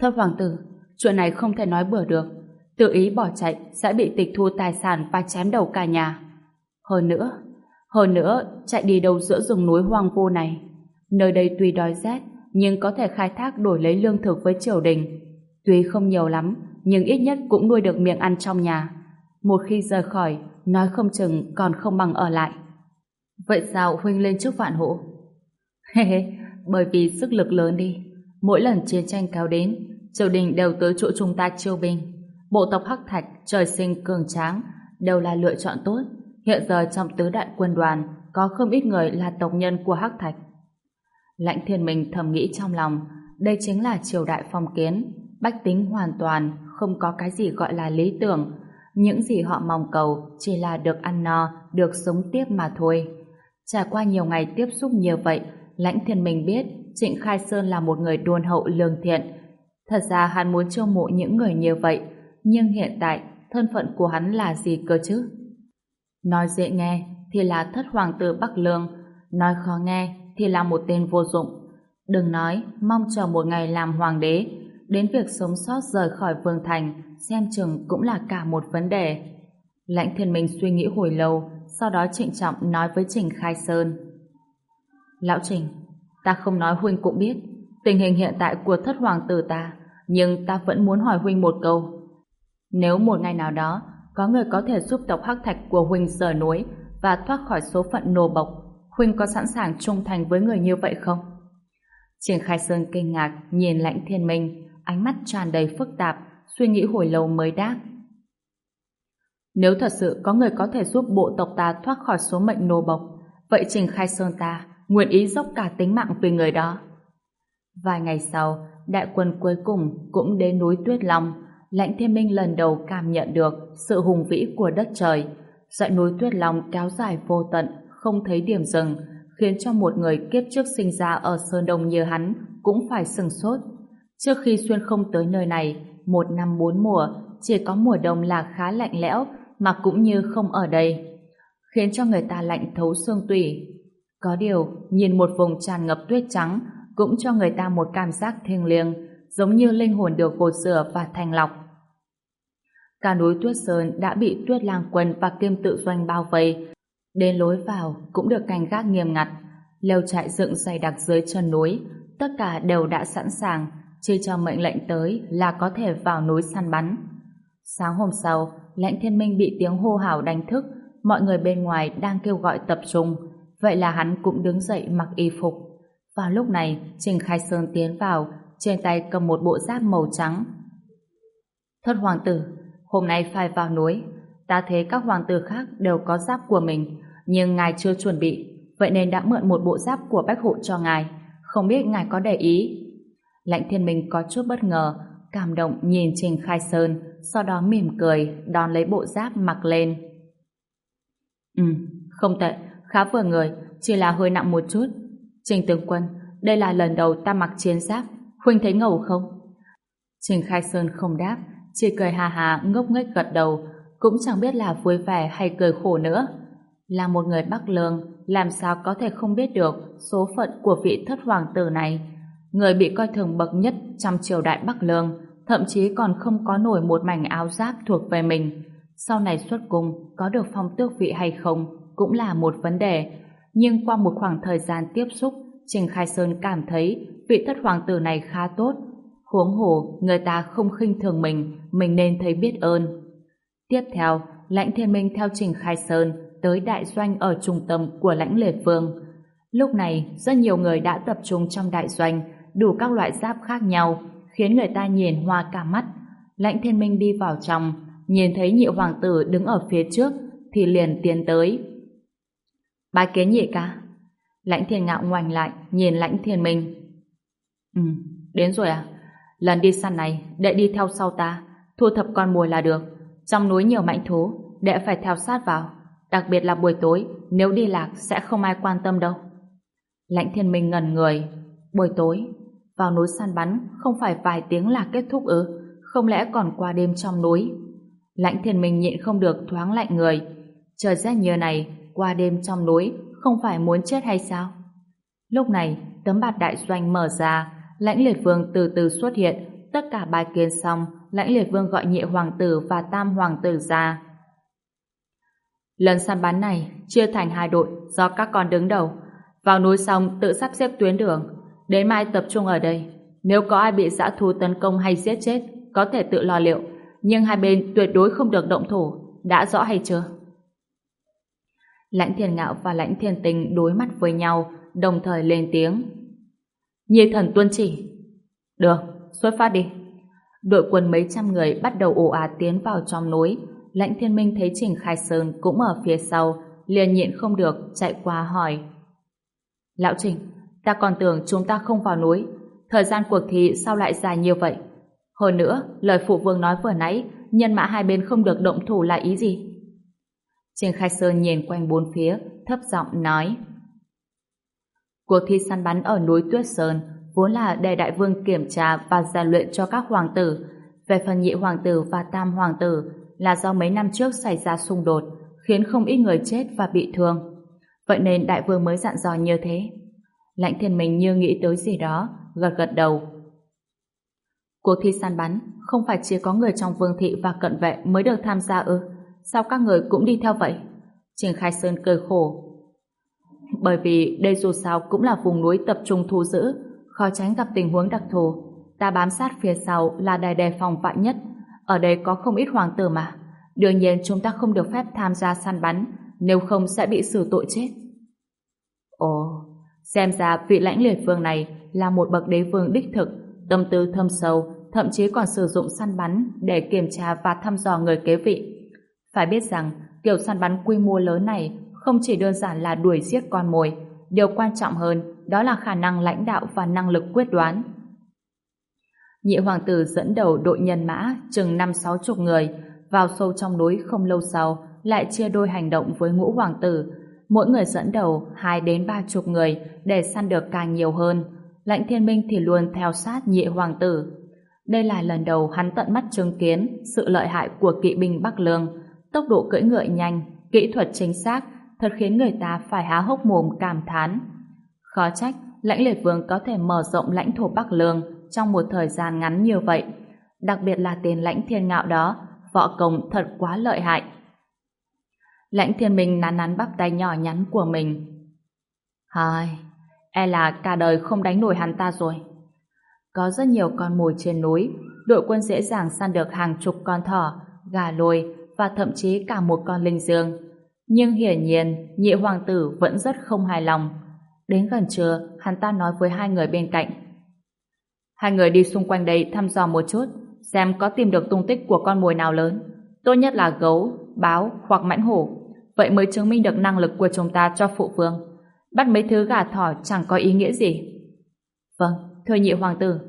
Thưa hoàng tử, chuyện này không thể nói bừa được. Tự ý bỏ chạy sẽ bị tịch thu tài sản và chém đầu cả nhà. Hơn nữa, hơn nữa, chạy đi đâu giữa rừng núi hoang vu này. Nơi đây tuy đói rét, nhưng có thể khai thác đổi lấy lương thực với triều đình. Tuy không nhiều lắm, nhưng ít nhất cũng nuôi được miệng ăn trong nhà. Một khi rời khỏi, nói không chừng còn không bằng ở lại. Vậy sao huynh lên trước vạn hộ? Hê hê, bởi vì sức lực lớn đi. Mỗi lần chiến tranh kéo đến, triều đình đều tới chỗ chúng ta chiêu binh. Bộ tộc Hắc Thạch, trời sinh cường tráng, đều là lựa chọn tốt. Hiện giờ trong tứ đại quân đoàn, có không ít người là tộc nhân của Hắc Thạch. Lãnh thiên minh thầm nghĩ trong lòng, đây chính là triều đại phong kiến, bách tính hoàn toàn không có cái gì gọi là lý tưởng. Những gì họ mong cầu chỉ là được ăn no, được sống tiếp mà thôi. Trải qua nhiều ngày tiếp xúc như vậy, Lãnh Thiên Minh biết Trịnh Khai Sơn là một người đôn hậu lương thiện. Thật ra hắn muốn chiêu mộ những người như vậy, nhưng hiện tại thân phận của hắn là gì cơ chứ? Nói dễ nghe thì là thất hoàng tử Bắc Lương, nói khó nghe thì là một tên vô dụng. Đừng nói mong chờ một ngày làm hoàng đế, đến việc sống sót rời khỏi vương thành xem chừng cũng là cả một vấn đề. Lãnh thiên minh suy nghĩ hồi lâu, sau đó trịnh trọng nói với Trình Khai Sơn. Lão Trình, ta không nói huynh cũng biết tình hình hiện tại của thất hoàng tử ta, nhưng ta vẫn muốn hỏi huynh một câu. Nếu một ngày nào đó có người có thể giúp tộc Hắc Thạch của huynh rời núi và thoát khỏi số phận nô bộc, huynh có sẵn sàng trung thành với người như vậy không? Trình Khai Sơn kinh ngạc nhìn lãnh thiên minh, ánh mắt tràn đầy phức tạp, suy nghĩ hồi lâu mới đáp. Nếu thật sự có người có thể giúp bộ tộc ta thoát khỏi số mệnh nô bộc, vậy Trình Khai Sơn ta nguyện ý dốc cả tính mạng vì người đó. Vài ngày sau, đại quân cuối cùng cũng đến núi Tuyết Long, Lãnh Thiên Minh lần đầu cảm nhận được sự hùng vĩ của đất trời. Dãy núi Tuyết Long kéo dài vô tận, không thấy điểm dừng, khiến cho một người kiếp trước sinh ra ở Sơn Đông như hắn cũng phải sừng sốt. Trước khi xuyên không tới nơi này, một năm bốn mùa, chỉ có mùa đông là khá lạnh lẽo, mà cũng như không ở đây, khiến cho người ta lạnh thấu xương tủy. Có điều, nhìn một vùng tràn ngập tuyết trắng cũng cho người ta một cảm giác thiêng liêng, giống như linh hồn được gột rửa và thanh lọc. Cả núi Tuyết Sơn đã bị Tuyết Lang Quân và Kim Tự Doanh bao vây, đến lối vào cũng được canh gác nghiêm ngặt, lều trại dựng dày đặc dưới chân núi, tất cả đều đã sẵn sàng, chỉ cho mệnh lệnh tới là có thể vào núi săn bắn. Sáng hôm sau, lãnh thiên minh bị tiếng hô hào đánh thức, mọi người bên ngoài đang kêu gọi tập trung, vậy là hắn cũng đứng dậy mặc y phục. Vào lúc này, Trình Khai Sơn tiến vào, trên tay cầm một bộ giáp màu trắng. Thất hoàng tử, hôm nay phải vào núi, ta thấy các hoàng tử khác đều có giáp của mình, nhưng ngài chưa chuẩn bị, vậy nên đã mượn một bộ giáp của bách hộ cho ngài, không biết ngài có để ý. Lãnh thiên minh có chút bất ngờ, cảm động nhìn Trình Khai Sơn, sau đó mỉm cười, đón lấy bộ giáp mặc lên. Ừ, không tệ, khá vừa người, chỉ là hơi nặng một chút. Trình tướng quân, đây là lần đầu ta mặc chiến giáp, Huynh thấy ngầu không? Trình Khai Sơn không đáp, chỉ cười hà hà ngốc nghếch gật đầu, cũng chẳng biết là vui vẻ hay cười khổ nữa. Là một người Bắc Lương, làm sao có thể không biết được số phận của vị thất hoàng tử này. Người bị coi thường bậc nhất trong triều đại Bắc Lương, thậm chí còn không có nổi một mảnh áo giáp thuộc về mình. Sau này xuất cung, có được phong tước vị hay không cũng là một vấn đề. Nhưng qua một khoảng thời gian tiếp xúc, Trình Khai Sơn cảm thấy vị thất hoàng tử này khá tốt. Huống hồ, người ta không khinh thường mình, mình nên thấy biết ơn. Tiếp theo, lãnh thiên minh theo Trình Khai Sơn tới đại doanh ở trung tâm của lãnh lệ vương. Lúc này, rất nhiều người đã tập trung trong đại doanh, đủ các loại giáp khác nhau, khiến người ta nhìn hoa cả mắt. Lãnh thiên minh đi vào trong, nhìn thấy nhị hoàng tử đứng ở phía trước, thì liền tiến tới. Bái kiến nhị ca. Lãnh thiên ngạo ngoảnh lại, nhìn lãnh thiên minh. Ừ, đến rồi à? Lần đi săn này, đệ đi theo sau ta, thu thập con mồi là được. Trong núi nhiều mạnh thú, đệ phải theo sát vào. Đặc biệt là buổi tối, nếu đi lạc sẽ không ai quan tâm đâu. Lãnh thiên minh ngần người. Buổi tối, vào núi săn bắn không phải vài tiếng là kết thúc ư? Không lẽ còn qua đêm trong núi? Lãnh thiên minh nhịn không được thoáng lạnh người. Trời rét như này, qua đêm trong núi, không phải muốn chết hay sao? Lúc này, tấm bạt đại doanh mở ra, lãnh liệt vương từ từ xuất hiện, tất cả bài kiến xong, lãnh liệt vương gọi nhị hoàng tử và tam hoàng tử ra. Lần săn bắn này chia thành hai đội do các con đứng đầu. Vào núi xong tự sắp xếp tuyến đường. Đến mai tập trung ở đây. Nếu có ai bị dã thú tấn công hay giết chết, có thể tự lo liệu. Nhưng hai bên tuyệt đối không được động thủ. Đã rõ hay chưa? Lãnh thiên ngạo và lãnh thiên tình đối mắt với nhau, đồng thời lên tiếng. Nhi thần tuân chỉ. Được, xuất phát đi. Đội quân mấy trăm người bắt đầu ồ ạt tiến vào trong núi. Lãnh thiên minh thấy Trình Khai Sơn cũng ở phía sau, liền nhịn không được, chạy qua hỏi. Lão Trình, ta còn tưởng chúng ta không vào núi. Thời gian cuộc thi sao lại dài như vậy? Hơn nữa, lời phụ vương nói vừa nãy, nhân mã hai bên không được động thủ là ý gì? Trình Khai Sơn nhìn quanh bốn phía, thấp giọng nói. Cuộc thi săn bắn ở núi Tuyết Sơn vốn là để đại vương kiểm tra và rèn luyện cho các hoàng tử. Về phần nhị hoàng tử và tam hoàng tử là do mấy năm trước xảy ra xung đột, khiến không ít người chết và bị thương. Vậy nên đại vương mới dặn dò như thế. Lãnh thiên mình như nghĩ tới gì đó, gật gật đầu. Cuộc thi săn bắn không phải chỉ có người trong vương thị và cận vệ mới được tham gia ư? Sao các người cũng đi theo vậy? Trình Khai Sơn cười khổ. Bởi vì đây dù sao cũng là vùng núi tập trung thu giữ, khó tránh gặp tình huống đặc thù. Ta bám sát phía sau là đài đề phòng vạn nhất. Ở đây có không ít hoàng tử mà. Đương nhiên chúng ta không được phép tham gia săn bắn, nếu không sẽ bị xử tội chết. Ồ, xem ra vị lãnh liệt vương này là một bậc đế vương đích thực, tâm tư thâm sâu, thậm chí còn sử dụng săn bắn để kiểm tra và thăm dò người kế vị. Phải biết rằng, kiểu săn bắn quy mô lớn này không chỉ đơn giản là đuổi giết con mồi, điều quan trọng hơn đó là khả năng lãnh đạo và năng lực quyết đoán. Nhị hoàng tử dẫn đầu đội nhân mã chừng năm sáu chục người vào sâu trong núi không lâu sau lại chia đôi hành động với ngũ hoàng tử. Mỗi người dẫn đầu hai đến ba chục người để săn được càng nhiều hơn. Lãnh thiên minh thì luôn theo sát nhị hoàng tử. Đây là lần đầu hắn tận mắt chứng kiến sự lợi hại của kỵ binh Bắc Lương tốc độ cưỡi ngựa nhanh kỹ thuật chính xác thật khiến người ta phải há hốc mồm cảm thán khó trách lãnh liệt vương có thể mở rộng lãnh thổ Bắc Lương trong một thời gian ngắn như vậy đặc biệt là tên lãnh thiên ngạo đó võ công thật quá lợi hại Lãnh thiên minh nắn nắn bắp tay nhỏ nhắn của mình. Hai, e là cả đời không đánh nổi hắn ta rồi. Có rất nhiều con mồi trên núi, đội quân dễ dàng săn được hàng chục con thỏ, gà lôi và thậm chí cả một con linh dương. Nhưng hiển nhiên, nhị hoàng tử vẫn rất không hài lòng. Đến gần trưa, hắn ta nói với hai người bên cạnh. Hai người đi xung quanh đây thăm dò một chút, xem có tìm được tung tích của con mồi nào lớn. Tốt nhất là gấu, báo hoặc mãnh hổ vậy mới chứng minh được năng lực của chúng ta cho phụ vương. Bắt mấy thứ gà thỏ chẳng có ý nghĩa gì. Vâng, thưa nhị hoàng tử.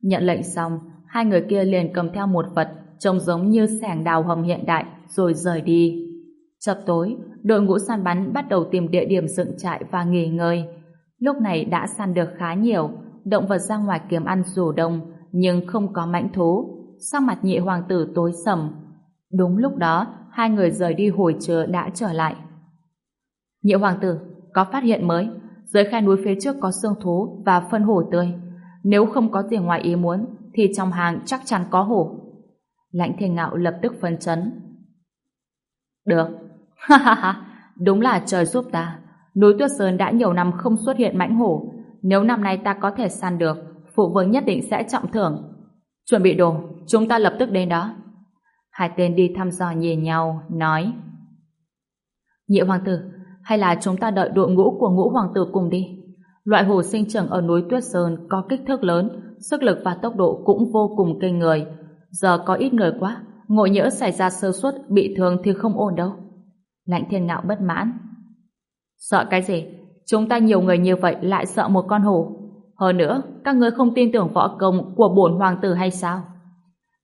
Nhận lệnh xong, hai người kia liền cầm theo một vật trông giống như sẻng đào hầm hiện đại rồi rời đi. Chập tối, đội ngũ săn bắn bắt đầu tìm địa điểm dựng trại và nghỉ ngơi. Lúc này đã săn được khá nhiều, động vật ra ngoài kiếm ăn rủ đông, nhưng không có mãnh thú. Sang mặt nhị hoàng tử tối sầm. Đúng lúc đó, hai người rời đi hồi trưa đã trở lại. Nhị hoàng tử, có phát hiện mới, dưới khe núi phía trước có xương thú và phân hổ tươi. Nếu không có gì ngoài ý muốn, thì trong hàng chắc chắn có hổ. Lãnh thiên ngạo lập tức phân chấn. Được, ha ha ha, đúng là trời giúp ta. Núi Tuyết Sơn đã nhiều năm không xuất hiện mãnh hổ. Nếu năm nay ta có thể săn được, phụ vương nhất định sẽ trọng thưởng. Chuẩn bị đồ, chúng ta lập tức đến đó. Hai tên đi thăm dò nhìn nhau, nói Nhị hoàng tử, hay là chúng ta đợi đội ngũ của ngũ hoàng tử cùng đi? Loại hổ sinh trưởng ở núi Tuyết Sơn có kích thước lớn, sức lực và tốc độ cũng vô cùng kinh người. Giờ có ít người quá, ngộ nhỡ xảy ra sơ suất bị thương thì không ổn đâu. Lãnh thiên ngạo bất mãn. Sợ cái gì? Chúng ta nhiều người như vậy lại sợ một con hổ. Hơn nữa, các ngươi không tin tưởng võ công của bổn hoàng tử hay sao?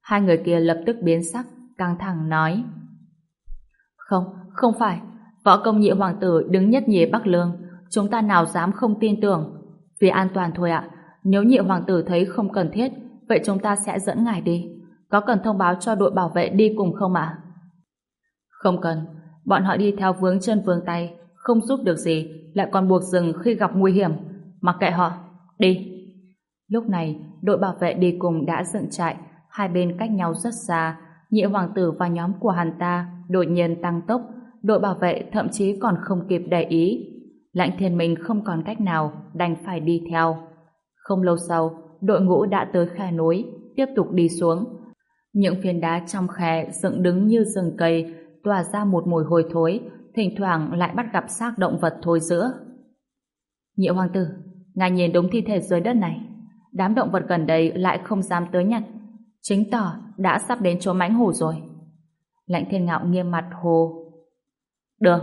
Hai người kia lập tức biến sắc, căng thẳng nói. Không, không phải. Võ công nhị hoàng tử đứng nhất nhì Bắc Lương. Chúng ta nào dám không tin tưởng. Vì an toàn thôi ạ. Nếu nhị hoàng tử thấy không cần thiết, vậy chúng ta sẽ dẫn ngài đi. Có cần thông báo cho đội bảo vệ đi cùng không ạ? Không cần. Bọn họ đi theo vướng chân vướng tay, không giúp được gì, lại còn buộc dừng khi gặp nguy hiểm. Mặc kệ họ. Đi. Lúc này, đội bảo vệ đi cùng đã dựng trại, hai bên cách nhau rất xa. Nhị hoàng tử và nhóm của hắn ta đột nhiên tăng tốc, đội bảo vệ thậm chí còn không kịp để ý. Lãnh thiên minh không còn cách nào, đành phải đi theo. Không lâu sau, đội ngũ đã tới khe núi, tiếp tục đi xuống. Những phiến đá trong khe dựng đứng như rừng cây, tỏa ra một mùi hôi thối, thỉnh thoảng lại bắt gặp xác động vật thối giữa. Nhị hoàng tử, ngài nhìn đúng thi thể dưới đất này. Đám động vật gần đây lại không dám tới nhặt. chứng tỏ đã sắp đến chỗ mãnh hổ rồi. Lãnh thiên ngạo nghiêm mặt hồ. Được,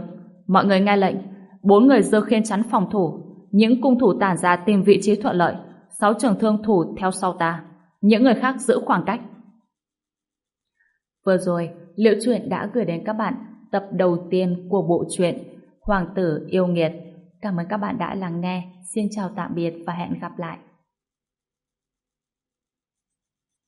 mọi người nghe lệnh. Bốn người dơ khiên chắn phòng thủ. Những cung thủ tản ra tìm vị trí thuận lợi. Sáu trường thương thủ theo sau ta. Những người khác giữ khoảng cách. Vừa rồi, Liệu Truyện đã gửi đến các bạn tập đầu tiên của bộ truyện Hoàng tử yêu nghiệt. Cảm ơn các bạn đã lắng nghe. Xin chào tạm biệt và hẹn gặp lại.